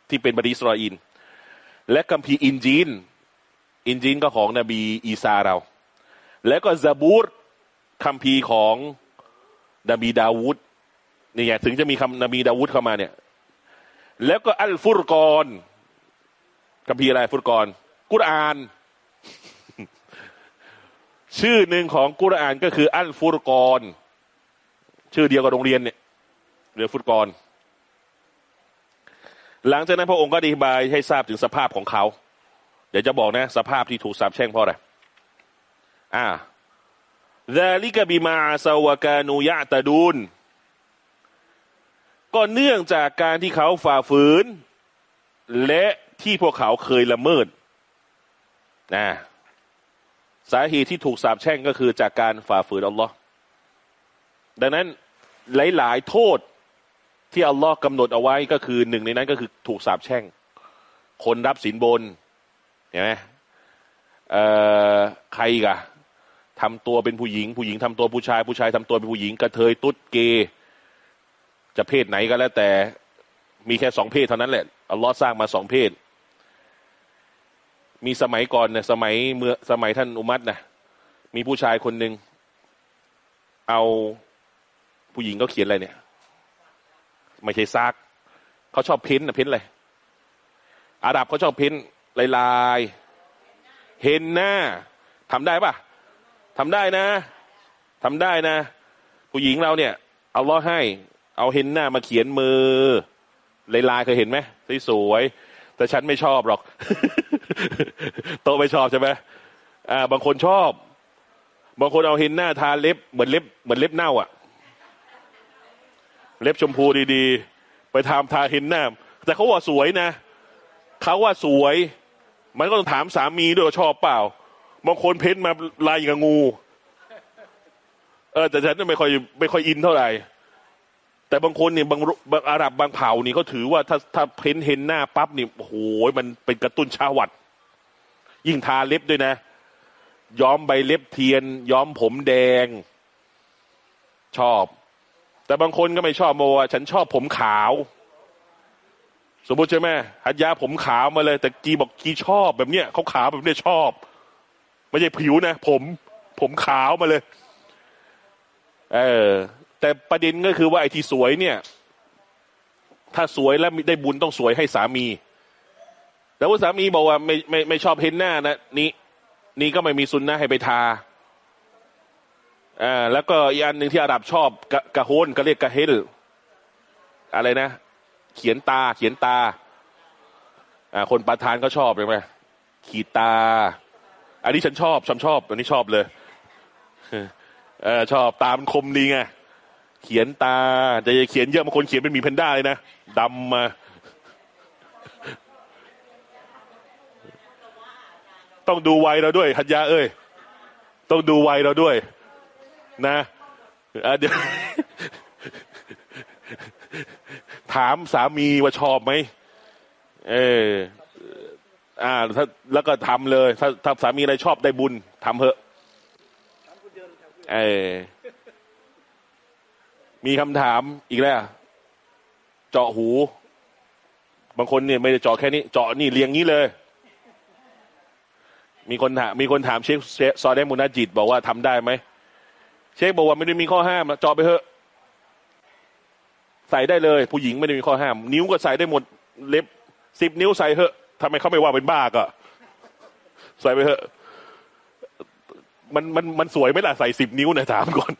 Speaker 1: ที่เป็นบนีอิสราเอลและคัมภีร์อินญีล อินญีลก็ของนบีอีสาเรา แล้วก็ซะบูรคัมภีร์ของนบีดาวูดนี่ไงถึงจะมีคำนบีดาวูดเข้ามาเนี่ย แล้วก็อัลฟุรกอนคัมภีร์อะไรฟุรกอน กุรอาน ชื่อหนึ่งของกุรอานก็คืออัลฟุรกอน ชื่อเดียวกับโรงเรียนเนี่ยเรือฟุตบอลหลังจากนั้นพระองค์ก็อธิบายให้ทราบถึงสภาพของเขา เดี๋ยวจะบอกนะ สภาพที่ถูกสาปแช่งเพราะอะไรอ่าดาลิกบิมาซากานูยะตาดูนก็เนื่องจากการที่เขาฝ่าฝืน และที่พวกเขาเคยละเมิดนะสาเหตุที่ถูกสาปแช่งก็คือจากการฝ่าฝืนอัลลอฮ์ ดังนั้นหลาย ๆ โทษที่อัลลอฮ์กำหนดเอาไว้ก็คือหนึ่งในนั้นก็คือถูกสาปแช่ง คนรับสินบนเห็นไหมใครกะทำตัวเป็นผู้หญิง ผู้หญิงทำตัวผู้ชาย ผู้ชายทำตัวเป็นผู้หญิงกระเทยตุ๊ดเกย์จะเพศไหนก็แล้วแต่มีแค่สองเพศเท่านั้นแหละอัลลอฮ์สร้างมาสองเพศ มีสมัยก่อนเนี่ยสมัยเมื่อสมัยท่านอุมัตนะมีผู้ชายคนหนึ่งเอา ผู้หญิงเขาเขียนอะไรเนี่ย ไม่ใช่ซากเขาชอบเพ้นนะเพ้นอะไรอาดับเขาชอบเพ้นลายลายเห็นหน้าทำได้ปะทำได้นะทำได้นะ ผู้หญิงเราเนี่ย เอาล้อให้ เอาเห็นหน้ามาเขียนมือลายลายเคยเห็นไหมสวยแต่ฉันไม่ชอบหรอก โตไม่ชอบใช่ไหมอ่า บางคนชอบ บางคนเอาเห็นหน้าทาเล็บเหมือนเล็บเหมือนเล็บเน่าอะ เล็บชมพูดีๆ ไปทำทาเห็นหน้าแต่เขาว่าสวยนะเขาว่าสวย มันก็ต้องถามสามีด้วยว่าชอบเปล่าบางคนเพ้นมาลายอย่างงู เออแต่ฉันไม่ค่อยไม่ค่อยอินเท่าไหร่แต่บางคนเนี่ยบางบางอาหรับบางเผ่านี่เขาถือว่าถ้าถ้าเพ้นเห็นหน้าปั๊บนี่โอ้โหมันเป็นกระตุ้นชาวัด ยิ่งทาเล็บด้วยนะ ย้อมใบเล็บเทียน ย้อมผมแดง ชอบ แต่บางคนก็ไม่ชอบโมว่าฉันชอบผมขาว สมมติใช่ไหมฮัตยาผมขาวมาเลย แต่กีบอกกีชอบแบบเนี้ยเขาขาวแบบเนี้ยชอบ ไม่ใช่ผิวนะ ผม ผมขาวมาเลย เออ แต่ประเด็นก็คือว่าไอ้ที่สวยเนี่ย ถ้าสวยแล้วได้บุญต้องสวยให้สามีแต่ว่าสามีบอกว่าไม่ไม่ไม่ชอบเห็นหน้านะนี่นี่ก็ไม่มีซุนนะให้ไปทา อ่าแล้วก็อีกอันหนึ่งที่อาหรับชอบกะกะโฮนก็เรียกกะเฮลอะไรนะ เขียนตา เขียนตาอ่าคนประธานก็ชอบใช่ไหมขีดตา อันนี้ฉันชอบฉันชอบ อันนี้ชอบเลยเออชอบตามคมดีไงเขียนตาแต่จะเขียนเยอะบางคนเขียนเป็นหมีแพนด้าเลยนะดำมาต้องดูวัยเราด้วยฮัตยาเอ้ย ต้องดูวัยเราด้วย นะเดี๋ยวถามสามีว่าชอบไหมเอออ่าถ้าแล้วก็ทำเลย ถ้าถ้าสามีอะไรชอบได้บุญทำเถอะเออมีคำถามอีกแล้วเจาะหู บางคนเนี่ยไม่ได้เจาะแค่นี้ เจาะนี่เรียงนี้เลย มีคนถามมีคนถามเชคซอเดมุนาจิตบอกว่าทำได้ไหม เชคบอกว่าไม่ได้มีข้อห้ามเจาะไปเถอะ ใส่ได้เลย ผู้หญิงไม่ได้มีข้อห้าม นิ้วก็ใส่ได้หมดเล็บสิบนิ้วใส่เถอะทำไมเขาไม่ว่าเป็นบ้าก็ใส่ไปเถอะ มันมันมันสวยไหมล่ะใส่สิบนิ้วนะถามก่อน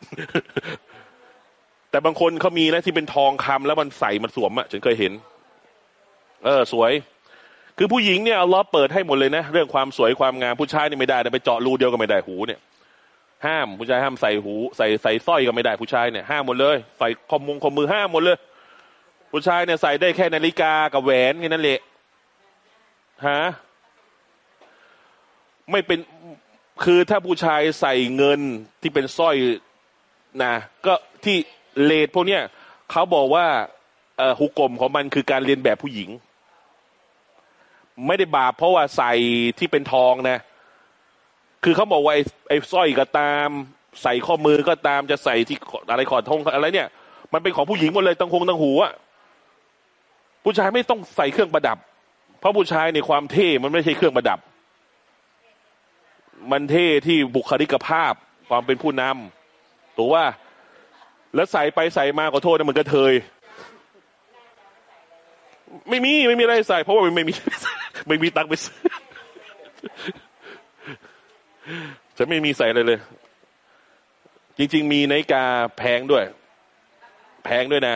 Speaker 1: แต่บางคนเขามีนะที่เป็นทองคำแล้วมันใส่มันสวมอะฉันเคยเห็น เออ สวย คือผู้หญิงเนี่ยเอาล้อเปิดให้หมดเลยนะ เรื่องความสวยความงามผู้ชายนี่ไม่ได้นะไปเจาะรูเดียวก็ไม่ได้หูเนี่ย ห้ามผู้ชายห้ามใส่หู ใส่ใส่สร้อยก็ไม่ได้ผู้ชายเนี่ยห้ามหมดเลยใส่ข้อมงข้อมือห้ามหมดเลย ผู้ชายเนี่ยใส่ได้แค่นาฬิกากับแหวนแค่นั้นแหละฮะไม่เป็นคือถ้าผู้ชายใส่เงินที่เป็นสร้อยนะก็ที่เลทพวกเนี้ยเขาบอกว่าเอ่อหุกกลมของมันคือการเรียนแบบผู้หญิง ไม่ได้บาปเพราะว่าใส่ที่เป็นทองนะ คือเขาบอกว่าไอ้ไอ้สร้อยก็ตาม ใส่ข้อมือก็ตามจะใส่ที่อะไรขอดทงอะไรเนี่ย มันเป็นของผู้หญิงหมดเลยตั้งคงตั้งหูอะผู้ชายไม่ต้องใส่เครื่องประดับ เพราะผู้ชายในความเท่มันไม่ใช่เครื่องประดับ มันเท่ที่บุคลิกภาพความเป็นผู้นำตัวว่า แล้วใส่ไปใส่มาขอโทษนะมันก็เทยไม่มีไม่มีอะไรใส่ เพราะว่าไม่มีไม่มีตังค์ไปซื้อ ฉันไม่มีใส่อะไรเลย จริง ๆ มีนาฬิกาแพงด้วย แพงด้วยนะ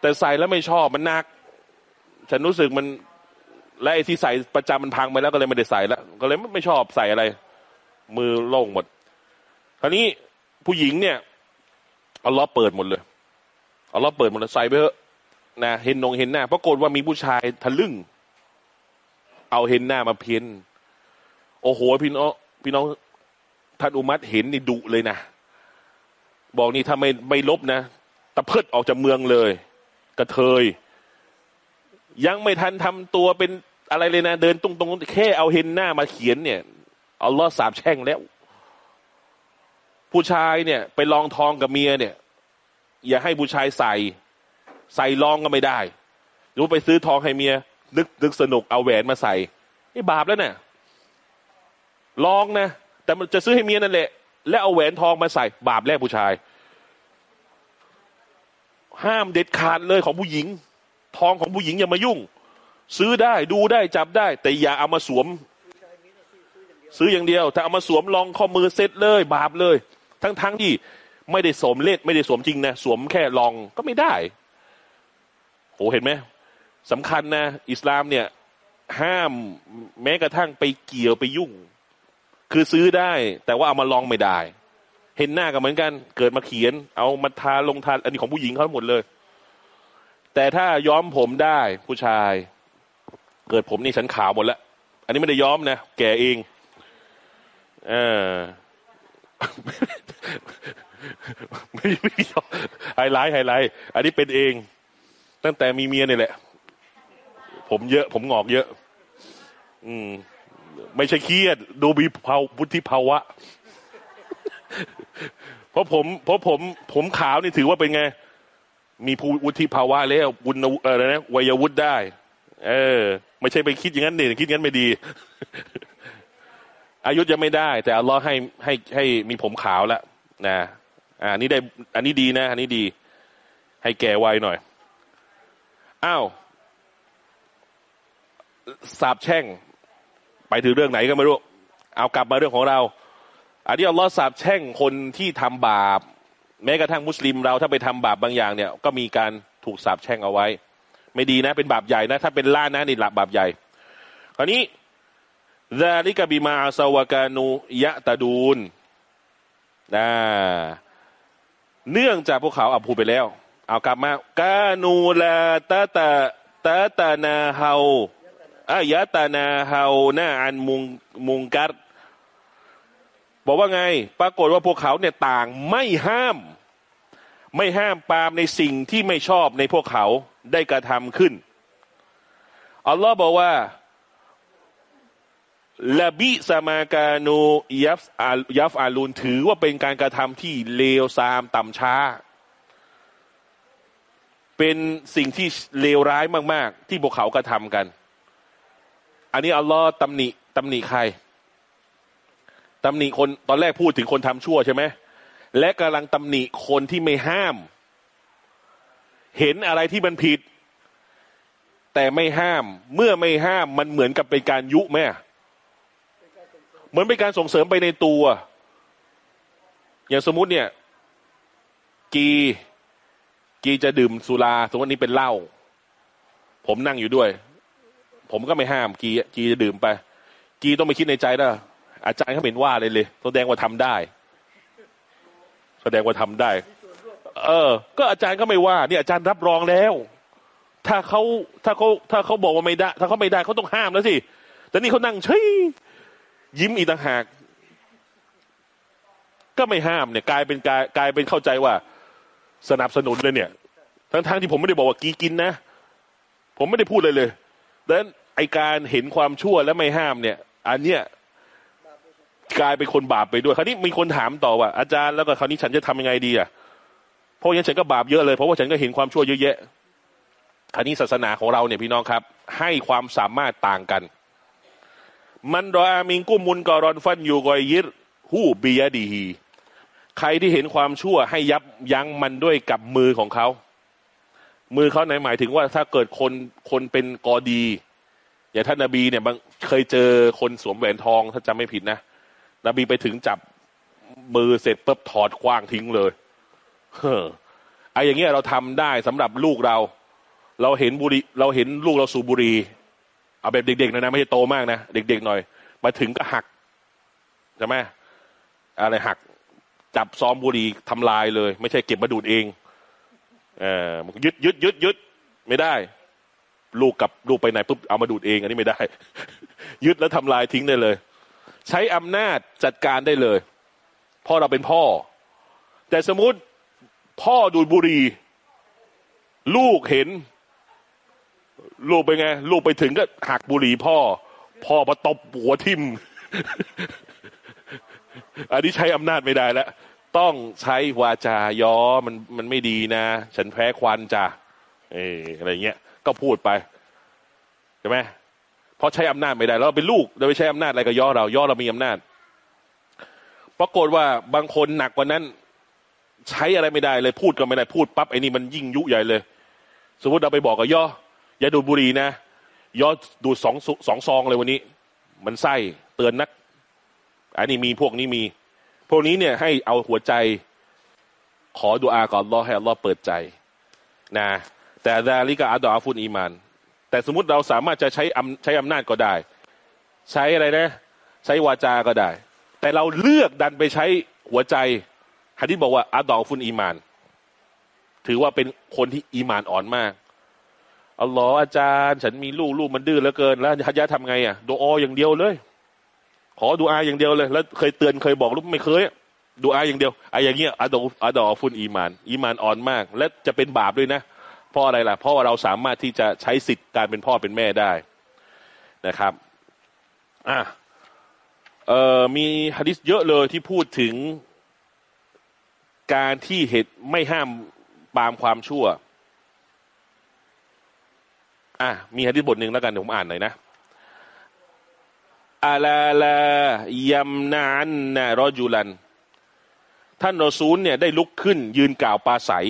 Speaker 1: แต่ใส่แล้วไม่ชอบมันหนัก ฉันรู้สึกมัน และไอ้ที่ใส่ประจำมันพังไปแล้วก็เลยไม่ได้ใส่แล้วก็เลยไม่ชอบใส่อะไร มือโล่งหมด คราวนี้ผู้หญิงเนี่ยเอาล้อฮ์เปิดหมดเลยเอาล้อฮ์เปิดหมดเลยใส่ไปเถอะนะเห็นนงเห็นหน้าปรากฏว่ามีผู้ชายทะลึ่ง เอาเห็นหน้ามาเพี้ยนโอ้โหพี่น้อง พี่น้องท่านอุมัตเห็นนี่ดุเลยนะ บอกนี่ถ้าไม่ไม่ลบนะตะเพิดออกจากเมืองเลย กระเทย ยังไม่ทันทำตัวเป็นอะไรเลยนะ เดินตรงๆแค่เอาเห็นหน้ามาเขียนเนี่ยเอาล้อฮ์สาบแช่งแล้ว ผู้ชายเนี่ย ไปลองทองกับเมียเนี่ย อย่าให้ผู้ชายใส่ ใส่ลองก็ไม่ได้หรือไปซื้อทองให้เมีย นึกนึกสนุกเอาแหวนมาใส่นี่บาปแล้วเนี่ย ลองนะ แต่มันจะซื้อให้เมียนั่นแหละ แล้วเอาแหวนทองมาใส่บาปแรกผู้ชาย ห้ามเด็ดขาดเลยของผู้หญิง ทองของผู้หญิงอย่ามายุ่ง ซื้อได้ดูได้จับได้ แต่อย่าเอามาสวม ซื้ออย่างเดียว ถ้าเอามาสวมลองข้อมือเซ็ตเลย บาปเลย ทั้งๆทที่ไม่ได้สวมเล็ดไม่ได้สวมจริงนะสวมแค่ลองก็ไม่ได้โหเห็นไหมสำคัญนะ อิสลามเนี่ย ห้ามแม้กระทั่งไปเกี่ยวไปยุ่ง คือซื้อได้ แต่ว่าเอามาลองไม่ได้ เห็นหน้ากันเหมือนกัน เกิดมาเขียน เอามาทาลงทาอันนี้ของผู้หญิงเขาหมดเลย แต่ถ้าย้อมผมได้ผู้ชาย เกิดผมนี่ฉันขาวหมดแล้ว อันนี้ไม่ได้ย้อมนะแกเองเออไม่ไม่ยอมไฮไลท์ไฮไลท์อันนี้เป็นเอง ตั้งแต่มีเมียนี่แหละ ผมเยอะ ผมงอกเยอะ อืม ไม่ใช่เครียด ดูมีภาววุฒิภาวะ เพราะผมเพราะผม ผมขาวนี่ถือว่าเป็นไง มีภูวุฒิภาวะแล้ววุฒิอะไรนะวัยวุฒิได้ เออ ไม่ใช่ไปคิดอย่างนั้นเนี่ยคิดอย่างนั้นไม่ดี อายุยังไม่ได้ แต่อัลลอฮ์ให้ให้ให้มีผมขาวแล้วนะอ่าอันนี้ได้ อันนี้ดีนะ อันนี้ดี ให้แก่ไวหน่อยอ้าวสาบแช่ง ไปถึงเรื่องไหนก็ไม่รู้ เอากลับมาเรื่องของเรา อันนี้อัลลอฮ์สาบแช่งคนที่ทำบาป แม้กระทั่งมุสลิมเราถ้าไปทำบาปบางอย่างเนี่ย ก็มีการถูกสาบแช่งเอาไว้ ไม่ดีนะเป็นบาปใหญ่นะ ถ้าเป็นล่านะนี่หลับบาปใหญ่คราวนี้ซาลิกบิมาซาวกานูยะตาดูนนะเนื่องจากพวกเขาอับพูไปแล้ว เอากลับมากานูลาตาตาตาตานาเฮา อายะตานาเฮาหน้าอันมุงมุงกัดบอกว่าไง ปรากฏว่าพวกเขาเนี่ยต่างไม่ห้าม ไม่ห้ามปามในสิ่งที่ไม่ชอบในพวกเขาได้กระทำขึ้น อัลลอฮ์บอกว่าละบิสมากานูยัฟยัฟอาลูนถือว่าเป็นการกระทำที่เลวทรามต่ำช้า เป็นสิ่งที่เลวร้ายมาก ๆ ที่พวกเขากระทำกัน อันนี้อัลลอฮ์ตำหนิตำหนิใครตำหนิคนตอนแรกพูดถึงคนทำชั่วใช่ไหมและกำลังตำหนิคนที่ไม่ห้าม เห็นอะไรที่มันผิด แต่ไม่ห้าม เมื่อไม่ห้ามมันเหมือนกับเป็นการยุแม่เหมือนเป็นการส่งเสริมไปในตัว อย่างสมมุติเนี่ย กีกีจะดื่มสุราสมมตินี้เป็นเหล้าผมนั่งอยู่ด้วย ผมก็ไม่ห้ามกีกีจะดื่มไป กีต้องไปคิดในใจนะอาจารย์เขาเห็นว่าเลยเลยแสดงว่าทำได้ แสดงว่าทำได้ เออ ก็อาจารย์ก็ไม่ว่าเนี่ยอาจารย์รับรองแล้ว ถ้าเขาถ้าเขาถ้าเขาบอกว่าไม่ได้ ถ้าเขาไม่ได้เขาต้องห้ามแล้วสิแต่นี่เขานั่งเฉยยิ้มอีกต่างหาก ก็ไม่ห้ามเนี่ยกลายเป็นกลายกลายเป็นเข้าใจว่า สนับสนุนเลยเนี่ย ทั้งทั้งที่ผมไม่ได้บอกว่ากีกินนะ ผมไม่ได้พูดเลยเลยดังนั้น ไอการเห็นความชั่วและไม่ห้ามเนี่ย อันเนี้ยกลายเป็นคนบาปไปด้วยคราวนี้มีคนถามต่อว่าอาจารย์แล้วก็คราวนี้ฉันจะทำยังไงดีอะเพราะงั้นฉันก็บาปเยอะเลยเพราะว่าฉันก็เห็นความชั่วเยอะแยะคราวนี้ศาสนาของเราเนี่ยพี่น้องครับ ให้ความสามารถต่างกัน มันรออามิงกุมุนกอรอนฟันยูกอยยิรหูบียดีฮีใครที่เห็นความชั่วให้ยับยั้งมันด้วยกับมือของเขา มือเขาในหมายถึงว่าถ้าเกิดคนคนเป็นกอดี อย่างท่านนาบีเนี่ยเคยเจอคนสวมแหวนทองถ้าจำไม่ผิดนะนบีไปถึงจับมือเสร็จปุ๊บถอดคว้างทิ้งเลยเฮ้อไออย่างเงี้ยเราทำได้สำหรับลูกเรา เราเห็นบุรีเราเห็นลูกเราสูบบุรีเอาแบบเด็กๆนะนะไม่ใช่โตมากนะเด็ก ๆ หน่อย มาถึงก็หักใช่ไหมอะไรหักจับซ้อมบุรี่ทำลายเลย ไม่ใช่เก็บมาดูดเองเออยึดยึดยึดยึดไม่ได้ ลูกกับลูกไปไหนปุ๊บเอามาดูดเอง อันนี้ไม่ได้ ยึดแล้วทำลายทิ้งได้เลย ใช้อำนาจจัดการได้เลยพ่อเราเป็นพ่อ แต่สมมุติพ่อดูดบุหรี่ลูกเห็น ลูกไปไง ลูกไปถึงก็หักบุหรี่พ่อ พ่อมาตบหัวทิ่มอันนี้ใช้อำนาจไม่ได้แล้ว ต้องใช้วาจาย้อมันมันไม่ดีนะ ฉันแพ้ควันจ้ะเอออะไรเงี้ย ก็พูดไปใช่ไหมเพราะใช้อำนาจไม่ได้ เราเป็นลูกเราไปใช้อำนาจอะไรก็ย่อเรา ย่อเรามีอำนาจปรากฏว่าบางคนหนักกว่านั้น ใช้อะไรไม่ได้เลยพูดก็ไม่ได้พูดปั๊บไอ้นี่มันยิ่งยุใหญ่เลย สมมติเราไปบอกกับย่ออย่าดูดบุหรี่นะย่อดูดสองสองซองเลยวันนี้ มันไส้เตือนนัก อันนี้มีพวกนี้มี พวกนี้เนี่ยให้เอาหัวใจ ขอดุอาก่อนรอให้อัลลอเปิดใจ นะ แต่ดาลิกาอัดอฟุนอีมาน แต่สมมติเราสามารถจะใช้ใช้อำนาจก็ได้ ใช้อะไรนะ ใช้วาจาก็ได้ แต่เราเลือกดันไปใช้หัวใจฮะดิษบอกว่าأضعف الإيمان ถือว่าเป็นคนที่อีมานอ่อนมากอัลลอฮ์อาจารย์ ฉันมีลูกลูกมันดื้อเหลือเกิน แล้วฮัจยะทำไงอะดูอาอย่างเดียวเลย ขอดูอาอย่างเดียวเลย แล้วเคยเตือนเคยบอกลูกไม่เคยดูอาอย่างเดียวไอ้อย่างเงี้ยأضعف الإيمان อีมานอ่อนมาก และจะเป็นบาปด้วยนะ เพราะอะไรล่ะ เพราะว่าเราสามารถที่จะใช้สิทธิ์การเป็นพ่อเป็นแม่ได้นะครับอะเอ่อมีฮะดิษเยอะเลยที่พูดถึงการที่เหตุไม่ห้ามปามความชั่วอะมีฮะดิษบทหนึ่งแล้วกันเดี๋ยวผมอ่านหน่อยนะอาลาลายัมนานนะรอจูลัน ท่านรอซูลเนี่ยได้ลุกขึ้นยืนกล่าวปาศัย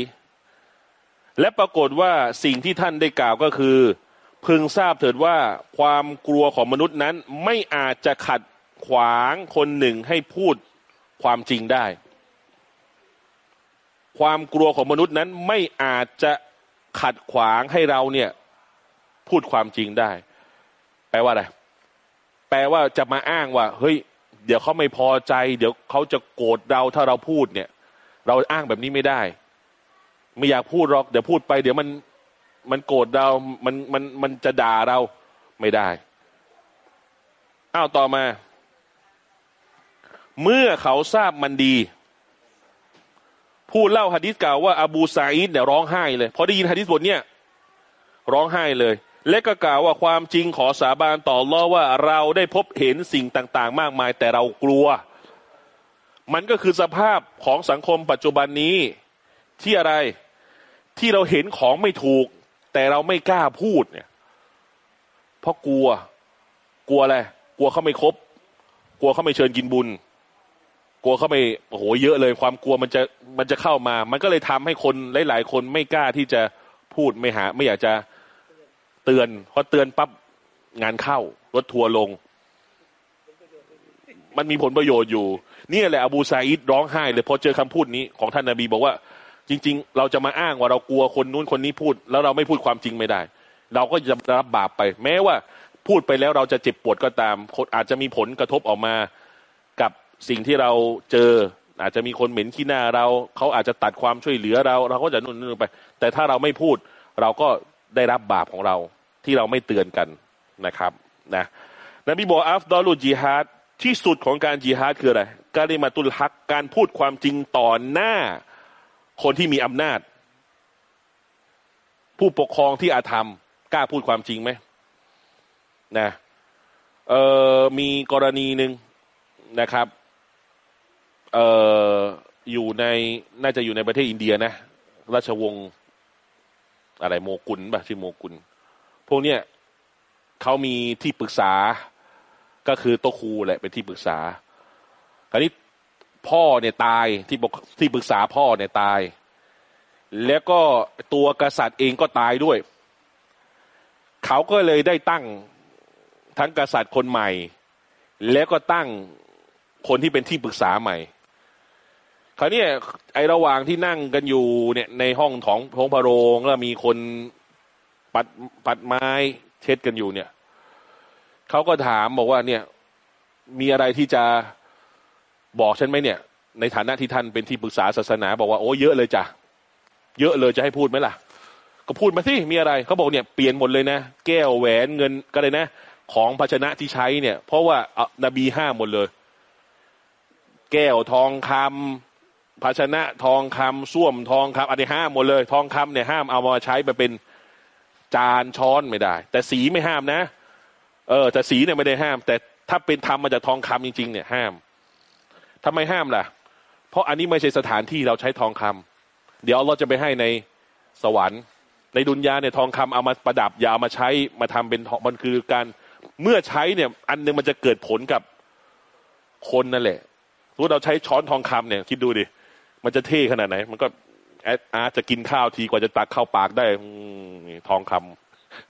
Speaker 1: และปรากฏว่าสิ่งที่ท่านได้กล่าวก็คือ พึงทราบเถิดว่าความกลัวของมนุษย์นั้นไม่อาจจะขัดขวางคนหนึ่งให้พูดความจริงได้ ความกลัวของมนุษย์นั้นไม่อาจจะขัดขวางให้เราเนี่ยพูดความจริงได้ แปลว่าอะไรแปลว่าจะมาอ้างว่า เฮ้ย เดี๋ยวเขาไม่พอใจ เดี๋ยวเขาจะโกรธเราถ้าเราพูดเนี่ย เราอ้างแบบนี้ไม่ได้ ไม่อยากพูดหรอก เดี๋ยวพูดไปเดี๋ยวมันมันโกรธเรา มันมันมันจะด่าเราไม่ได้ อ้าวต่อมา เมื่อเขาทราบมันดี ผู้เล่าฮะดิษกล่าวว่าอบูซาอิดเนี่ยร้องไห้เลยพอได้ยินฮะดิษบทเนี่ยร้องไห้เลย และก็กล่าวว่าความจริงขอสาบานต่อรอว่าเราได้พบเห็นสิ่งต่าง ๆ มากมายแต่เรากลัว มันก็คือสภาพของสังคมปัจจุบันนี้ ที่อะไรที่เราเห็นของไม่ถูก แต่เราไม่กล้าพูดเนี่ย เพราะกลัว กลัวอะไรกลัวเขาไม่ครบกลัวเขาไม่เชิญกินบุญ กลัวเขาไม่โอ้โหเยอะเลย ความกลัวมันจะมันจะเข้ามา มันก็เลยทำให้คนหลาย ๆ คนไม่กล้าที่จะพูดไม่หา ไม่อยากจะเตือนเพราะเตือนปั๊บงานเข้ารถทัวร์ลง มันมีผลประโยชน์อยู่ นี่แหละอบูซาอิดร้องไห้เลยพอเจอคำพูดนี้ของท่านนาบีบอกว่า จริง ๆ เราจะมาอ้างว่าเรากลัวคนนู้นคนนี้พูด แล้วเราไม่พูดความจริงไม่ได้ เราก็จะรับบาปไป แม้ว่าพูดไปแล้วเราจะเจ็บปวดก็ตามคนอาจจะมีผลกระทบออกมากับสิ่งที่เราเจอ อาจจะมีคนเหม็นขี้หน้าเรา เขาอาจจะตัดความช่วยเหลือเรา เราก็จะนู่นนู่นไป แต่ถ้าเราไม่พูด เราก็ได้รับบาปของเราที่เราไม่เตือนกันนะครับนะนบีบอกอัฟดอลูจิฮัดที่สุดของการจิฮัดคืออะไรการิมาตุลฮักการพูดความจริงต่อหน้า คนที่มีอำนาจ ผู้ปกครองที่อาธรรม กล้าพูดความจริงไหมนะเออมีกรณีหนึ่งนะครับเอออยู่ในน่าจะอยู่ในประเทศอินเดียนะ ราชวงศ์อะไรโมกุลป่ะชื่อโมกุล พวกเนี้ยเขามีที่ปรึกษาก็คือโตคูแหละเป็นที่ปรึกษาคราวนี้ พ่อเนี่ยตายที่ปกที่ปรึกษาพ่อเนี่ยตาย แล้วก็ตัวกษัตริย์เองก็ตายด้วย เขาก็เลยได้ตั้งทั้งกษัตริย์คนใหม่ แล้วก็ตั้งคนที่เป็นที่ปรึกษาใหม่คราวนี้ไอระหว่างที่นั่งกันอยู่เนี่ยในห้องของท้องพระโรงแล้วมีคนปัดปัดไม้เช็ดกันอยู่เนี่ยเขาก็ถามบอกว่าเนี่ยมีอะไรที่จะ บอกฉันไหมเนี่ย ในฐานะที่ท่านเป็นที่ปรึกษาศาสนา บอกว่าโอ้เยอะเลยจ้ะเยอะเลยจะให้พูดไหมล่ะ ก็พูดมาสิมีอะไรเขาบอกเนี่ยเปลี่ยนหมดเลยนะ แก้วแหวนเงินก็เลยนะ ของภาชนะที่ใช้เนี่ย เพราะว่าอนบีห้ามหมดเลย แก้วทองคำภาชนะทองคำส้วมทองคำอันนี้ห้ามหมดเลย ทองคำเนี่ยห้ามเอามาใช้ไปเป็นจานช้อนไม่ได้ แต่สีไม่ห้ามนะ เออแต่สีเนี่ยไม่ได้ห้าม แต่ถ้าเป็นทำมาจากทองคำจริง ๆ เนี่ยห้าม ทำไมห้ามล่ะ เพราะอันนี้ไม่ใช่สถานที่เราใช้ทองคำเดี๋ยวเราจะไปให้ในสวรรค์ ในดุนยาเนี่ยทองคำเอามาประดับอย่าเอามาใช้มาทำเป็นมันคือการเมื่อใช้เนี่ย อันนึงมันจะเกิดผลกับคนนั่นแหละรู้เราใช้ช้อนทองคำเนี่ย คิดดูดิมันจะเท่ขนาดไหน มันก็แอาจจะกินข้าวทีกว่าจะตักเข้าปากได้ทองค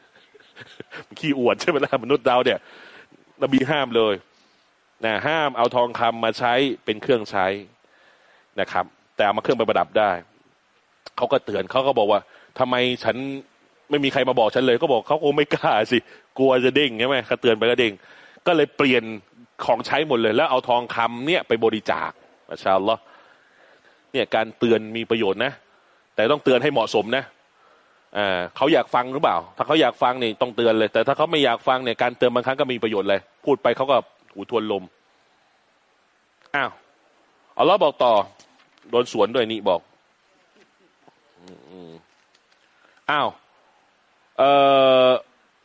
Speaker 1: ำขี้อวดใช่ไหมล่ะมนุษย์เราเนี่ยนบีห้ามเลย นะห้ามเอาทองคำมาใช้เป็นเครื่องใช้นะครับ แต่เอามาเครื่องไปประดับได้เขาก็เตือนเขาก็บอกว่าทำไมฉันไม่มีใครมาบอกฉันเลย ก็บอกเขาคงไม่กล้าสิกลัวจะเด้งใช่ไหมเขาเตือนไปก็เด้งก็เลยเปลี่ยนของใช้หมดเลย แล้วเอาทองคำเนี่ยไปบริจาคมาชาลลอเนี่ยการเตือนมีประโยชน์นะ แต่ต้องเตือนให้เหมาะสมนะอ่าเขาอยากฟังหรือเปล่า ถ้าเขาอยากฟังเนี่ยต้องเตือนเลย แต่ถ้าเขาไม่อยากฟังเนี่ยการเตือนบางครั้งก็มีประโยชน์เลย พูดไปเขาก็ หูทวนลม อ้าวอัลลอฮ์บอกต่อ โดนสวนด้วยนี่บอกอ้าวเอ่อ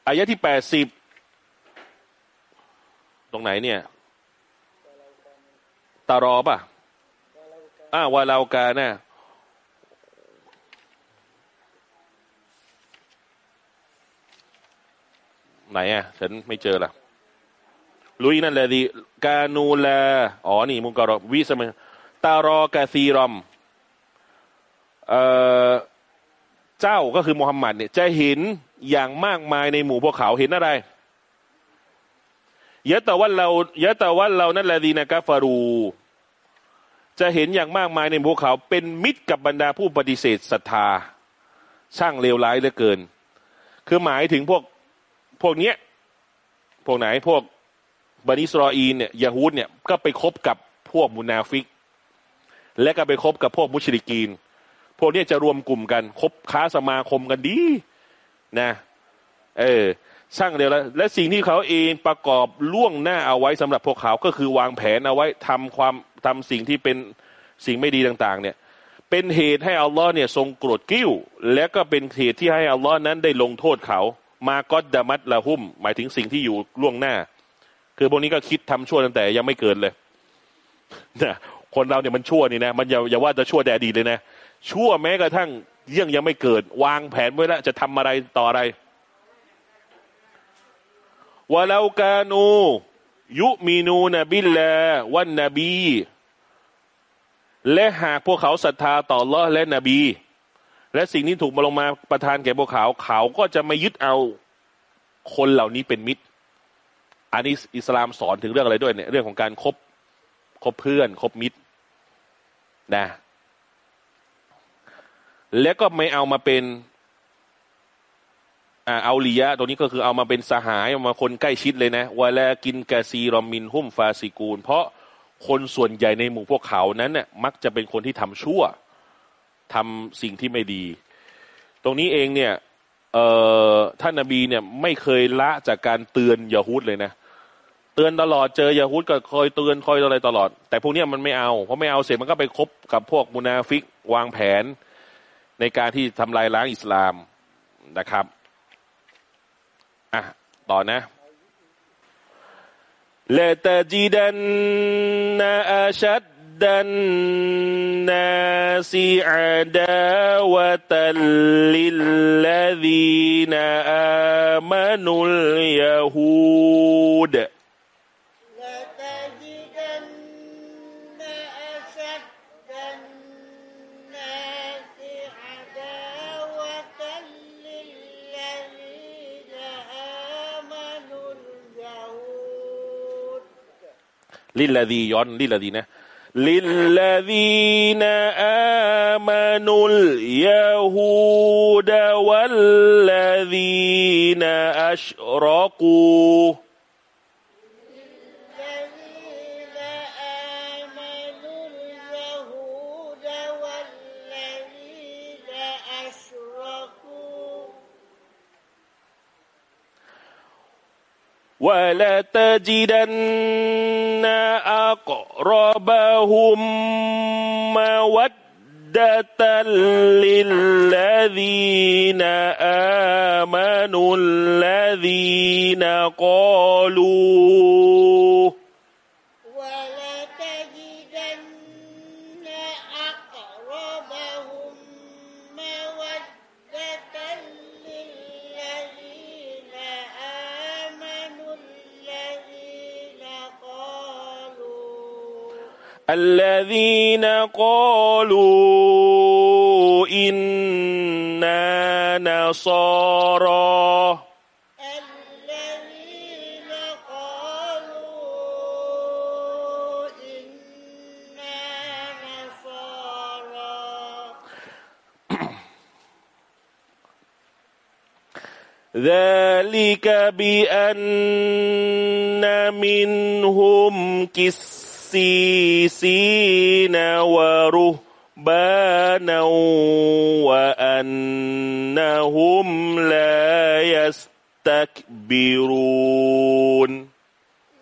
Speaker 1: อายะที่แปดสิบตรงไหนเนี่ยตารอป่ะอ้าววาลาวกานะไหนอะ ฉันไม่เจอละ ลุยนั่นแหละดิกานูลาอ๋อนี่มุงกรวิสมยตารอกาซีรอมเอ่อเจ้าก็คือมูฮัมหมัดเนี่ยจะเห็นอย่างมากมายในหมู่พวกเขาเห็นอะไรยะแตะวันเรายะแตะวันเรานั่นแหละดีนะกาฟารู จะเห็นอย่างมากมายในพวกเขา เป็นมิตรกับบรรดาผู้ปฏิเสธศรัทธา ช่างเลวร้ายเหลือเกิน คือหมายถึงพวกพวกเนี้ย พวกไหนพวก บันิสรออีนเนี่ยยาฮูดเนี่ยก็ไปคบกับพวกมุนาฟิก และก็ไปคบกับพวกมุชริกีน พวกนี้จะรวมกลุ่มกันคบค้าสมาคมกันดีนะเออช่างเดียวแล้วและสิ่งที่เขาเองประกอบล่วงหน้าเอาไว้สำหรับพวกเขาก็คือวางแผนเอาไว้ทำความทำสิ่งที่เป็นสิ่งไม่ดีต่างๆ เนี่ย เป็นเหตุให้อัลลอฮ์เนี่ยทรงโกรธกิ้ว และก็เป็นเหตุที่ให้อัลลอฮ์นั้นได้ลงโทษเขา มากอดดามัดละหุ่ม หมายถึงสิ่งที่อยู่ล่วงหน้า คือพวกนี้ก็คิดทำชั่วตั้งแต่ยังไม่เกิดเลยนะคนเราเนี่ยมันชั่วนี่นะ มันอย่าอย่าว่าจะชั่วแต่อดีตเลยนะ ชั่วแม้กระทั่งเรื่องยังไม่เกิด วางแผนไว้แล้วจะทำอะไรต่ออะไรวะลากานู ยุมีนูนบิลลาวันนบี และหากพวกเขาศรัทธาต่อลอและนบี และสิ่งที่ถูกมาลงมาประทานแก่พวกเขาเขาก็จะไม่ยึดเอาคนเหล่านี้เป็นมิตร อันนี้อิสลามสอนถึงเรื่องอะไรด้วยเนี่ยเรื่องของการครบคบเพื่อนคบมิตรนะ แล้วก็ไม่เอามาเป็นอ่าเอาลียะตัวนี้ก็คือเอามาเป็นสหายเอามาคนใกล้ชิดเลยนะวาลากินกาซีรอมินหุ่มฟาซิกูล เพราะคนส่วนใหญ่ในหมู่พวกเขานั้นเนี่ยมักจะเป็นคนที่ทำชั่วทำสิ่งที่ไม่ดี ตรงนี้เองเนี่ย เอ่อท่านนบีเนี่ยไม่เคยละจากการเตือนยาฮูดเลยนะ เตือนตลอดเจอยาฮูดก็คอยเตือนคอยอะไรตลอด แต่พวกนี้มันไม่เอาเพราะไม่เอาเสร็จมันก็ไปคบกับพวกมุนาฟิกวางแผนในการที่ทำลายล้างอิสลามนะครับอะต่อนะ
Speaker 2: เลตจิดัน
Speaker 1: นาอัชดดันนาซีอาดาวะตัลลิลลดีนาอามานุลยาฮูด ลิลลาดีย้อน
Speaker 2: ลิลลาดี
Speaker 1: นะลิลลาดี
Speaker 2: ولتجدن أقربهم مودة للذين آمنوا الذين قالوا
Speaker 1: قالوا إنا نصارى.
Speaker 2: الذين قالوا إنا نصارى.
Speaker 1: ذلك بأن منهم كسيسين ورهبانا وأنهم لا يستكبرون.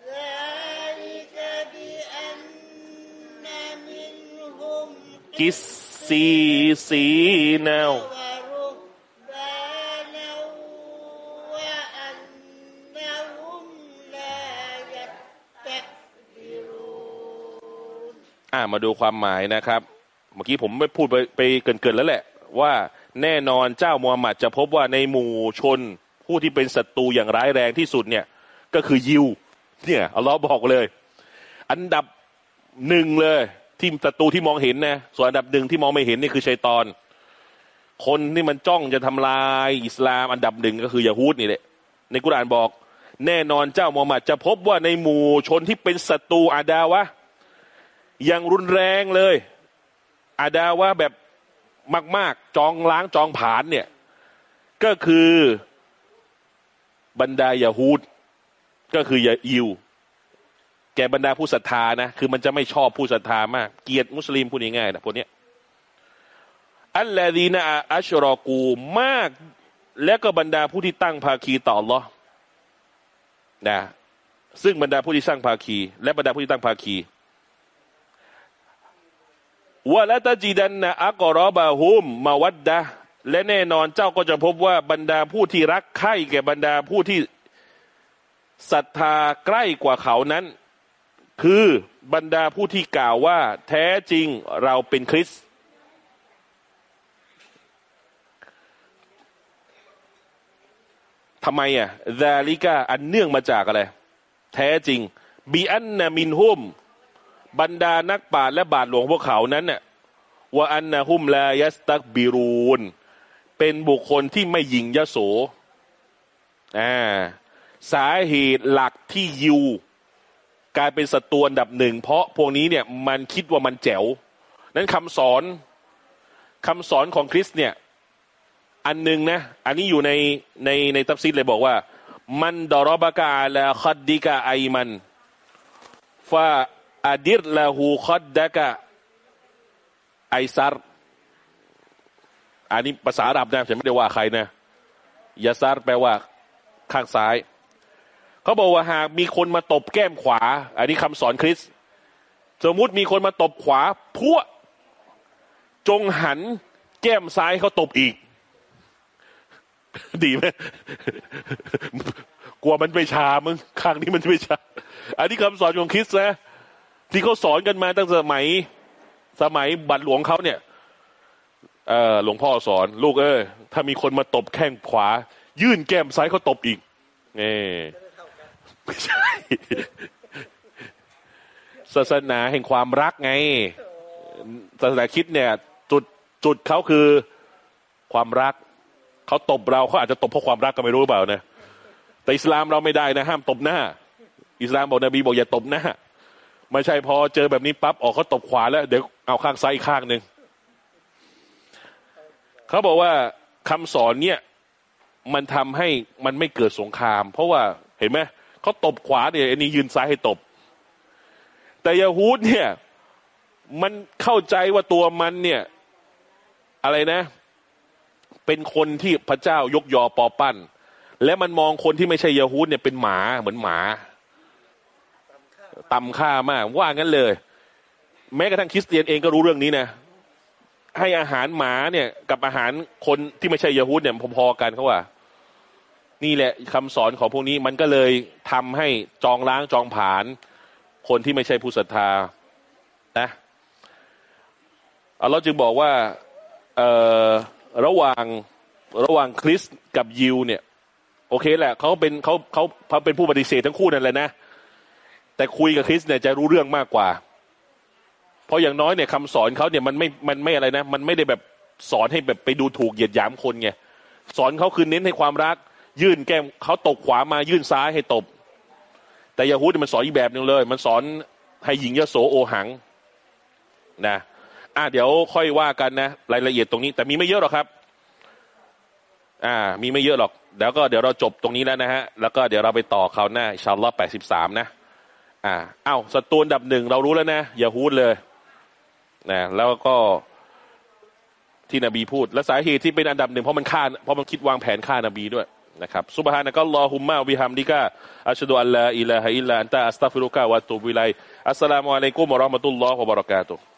Speaker 2: ذلك بأن منهم
Speaker 1: كسيسين อ่ามาดูความหมายนะครับ เมื่อกี้ผมไม่พูดไปไปเกินๆแล้วแหละ ว่าแน่นอนเจ้ามูฮัมหมัดจะพบว่าในหมู่ชนผู้ที่เป็นศัตรูอย่างร้ายแรงที่สุดเนี่ย ก็คือยิว เนี่ยอัลลอฮ์บอกเลย อันดับหนึ่งเลยที่ศัตรูที่มองเห็นนะส่วนอันดับหนึ่งที่มองไม่เห็นนี่คือชัยตอน คนที่มันจ้องจะทำลายอิสลามอันดับหนึ่งก็คือยาฮูดนี่แหละในกุรานบอก แน่นอนเจ้ามูฮัมหมัดจะพบว่าในหมู่ชนที่เป็นศัตรูอาดาวะ อย่างรุนแรงเลย อาดาวะแบบมาก ๆ จองล้างจองผานเนี่ย ก็คือบรรดายาฮูดก็คือยายิว แกบรรดาผู้ศรัทธานะ คือมันจะไม่ชอบผู้ศรัทธามาก เกลียดมุสลิมพูดง่ายๆนะพวกนี้อัลลอฮีนะอัชรอกูมาก และก็บรรดาผู้ที่ตั้งภาคีต่อ Allah นะซึ่งบรรดาผู้ที่สร้างภาคี และบรรดาผู้ที่ตั้งภาคี วะละตจีดันนะอักรอบะฮุมมาวัดดะและแน่นอนเจ้าก็จะพบว่าบรรดาผู้ที่รักใคร่แก่บรรดาผู้ที่ศรัทธาใกล้กว่าเขานั้น คือบรรดาผู้ที่กล่าวว่า แท้จริงเราเป็นคริสต์ทำไมอะซาลิกาอันเนื่องมาจากอะไร แท้จริงบีอันนามินฮุม บรรดานักปราชญ์และบาทหลวงพวกเขานั้นน่ะว่าอันนาฮุมลายัสตักบิรูนเป็นบุคคลที่ไม่ยิงยโสอ่าสาเหตุหลักที่ยิวกลายเป็นศัตรูอันดับหนึ่ง เพราะพวกนี้เนี่ยมันคิดว่ามันแจ๋ว นั้นคำสอนคำสอนของคริสเนี่ย อันหนึ่งนะ อันนี้อยู่ในในในตัฟซีดเลยบอกว่า มันดอรบกาลาคดดิกาไอมันฟา อดิรละหูคัดดะกะไอซารอันนี้ภาษาอาหรับนะฉันไม่ได้ว่าใครนะยาซารแปลว่าข้างซ้าย เขาบอกว่าหากมีคนมาตบแก้มขวา อันนี้คำสอนคริสสมมุติมีคนมาตบขวาพวจงหันแก้มซ้ายเขาตบอีก ดีไหมกลัวมันไปชามึงข้างนี้มันไม่ชา อันนี้คำสอนของคริสนะ ที่เขาสอนกันมาตั้งสมัยสมัยบัตรหลวงเขาเนี่ยเออหลวงพ่อสอน ลูกเอ้ยถ้ามีคนมาตบแข้งขวา ยื่นแก้มซ้ายเขาตบอีกนี่ไม่ใช่ศาสนาแห่งความรักไงศาสนาคิดเนี่ย จุดจุดเขาคือความรักเขาตบเราเขาอาจจะตบเพราะความรักก็ไม่รู้เปล่านะแต่อิสลามเราไม่ได้นะ ห้ามตบหน้า อิสลามบอกนบีบอกอย่าตบหน้า ไม่ใช่พอเจอแบบนี้ปั๊บออกเขาตบขวาแล้ว เดี๋ยวเอาข้างซ้ายอีกข้างหนึ่งเขาบอกว่าคำสอนเนี่ย มันทำให้มันไม่เกิดสงคราม เพราะว่าเห็นไหมเขาตบขวาเนี่ยอันนี้ยืนซ้ายให้ตบ แต่ยาฮูดเนี่ย มันเข้าใจว่าตัวมันเนี่ย อะไรนะ เป็นคนที่พระเจ้ายกยอปอปั้น และมันมองคนที่ไม่ใช่ยาฮูดเนี่ยเป็นหมาเหมือนหมา ต่ำค่ามาก ว่างั้นเลย แม้กระทั่งคริสเตียนเองก็รู้เรื่องนี้นะให้อาหารหมาเนี่ย กับอาหารคนที่ไม่ใช่ยาฮูดเนี่ยพอๆกันเขาว่า นี่แหละคำสอนของพวกนี้มันก็เลยทำให้จองล้างจองผาน คนที่ไม่ใช่ผู้ศรัทธานะอัลลอฮ์จึงบอกว่าระหว่างระหว่างคริสกับยิวเนี่ย โอเคแหละเขาเป็นเขาเขาเขาเป็นผู้ปฏิเสธทั้งคู่นั่นแหละนะ แต่คุยกับคริสเนี่ยจะรู้เรื่องมากกว่า เพราะอย่างน้อยเนี่ยคำสอนเขาเนี่ยมันไม่มันไม่อะไรนะ มันไม่ได้แบบสอนให้แบบไปดูถูกเหยียดหยามคนไงสอนเขาคือเน้นให้ความรัก ยื่นแก้มเขาตบขวามายื่นซ้ายให้ตบ แต่ยาฮูดมันสอนอีกแบบหนึ่งเลย มันสอนให้หญิงยโสโอหังนะอะเดี๋ยวค่อยว่ากันนะรายละเอียดตรงนี้ แต่มีไม่เยอะหรอกครับ อ่า มีไม่เยอะหรอกเดี๋ยวก็เดี๋ยวเราจบตรงนี้แล้วนะฮะ แล้วก็เดี๋ยวเราไปต่อคราวหน้าชาวลอแปดสิบสามนะ อ่าอ้าวสตูนดับหนึ่งเรารู้แล้วนะอย่าฮูดเลยนะแล้วก็ที่นบีพูด และสาเหตุที่เป็นอันดับหนึ่งเพราะมันฆ่าเพราะมันคิดวางแผนฆ่านบีด้วยนะครับซุบฮานะก็ลอฮุมมาวิฮัมดิกะอัชดุอัลลาอิลาฮะอิลลาอันตะอัสตัฟิรุกะวะตูบิไลอัสสลามุอะลัยกุมวะราะห์มะตุลลอฮ์วะบะเราะกาตุฮ์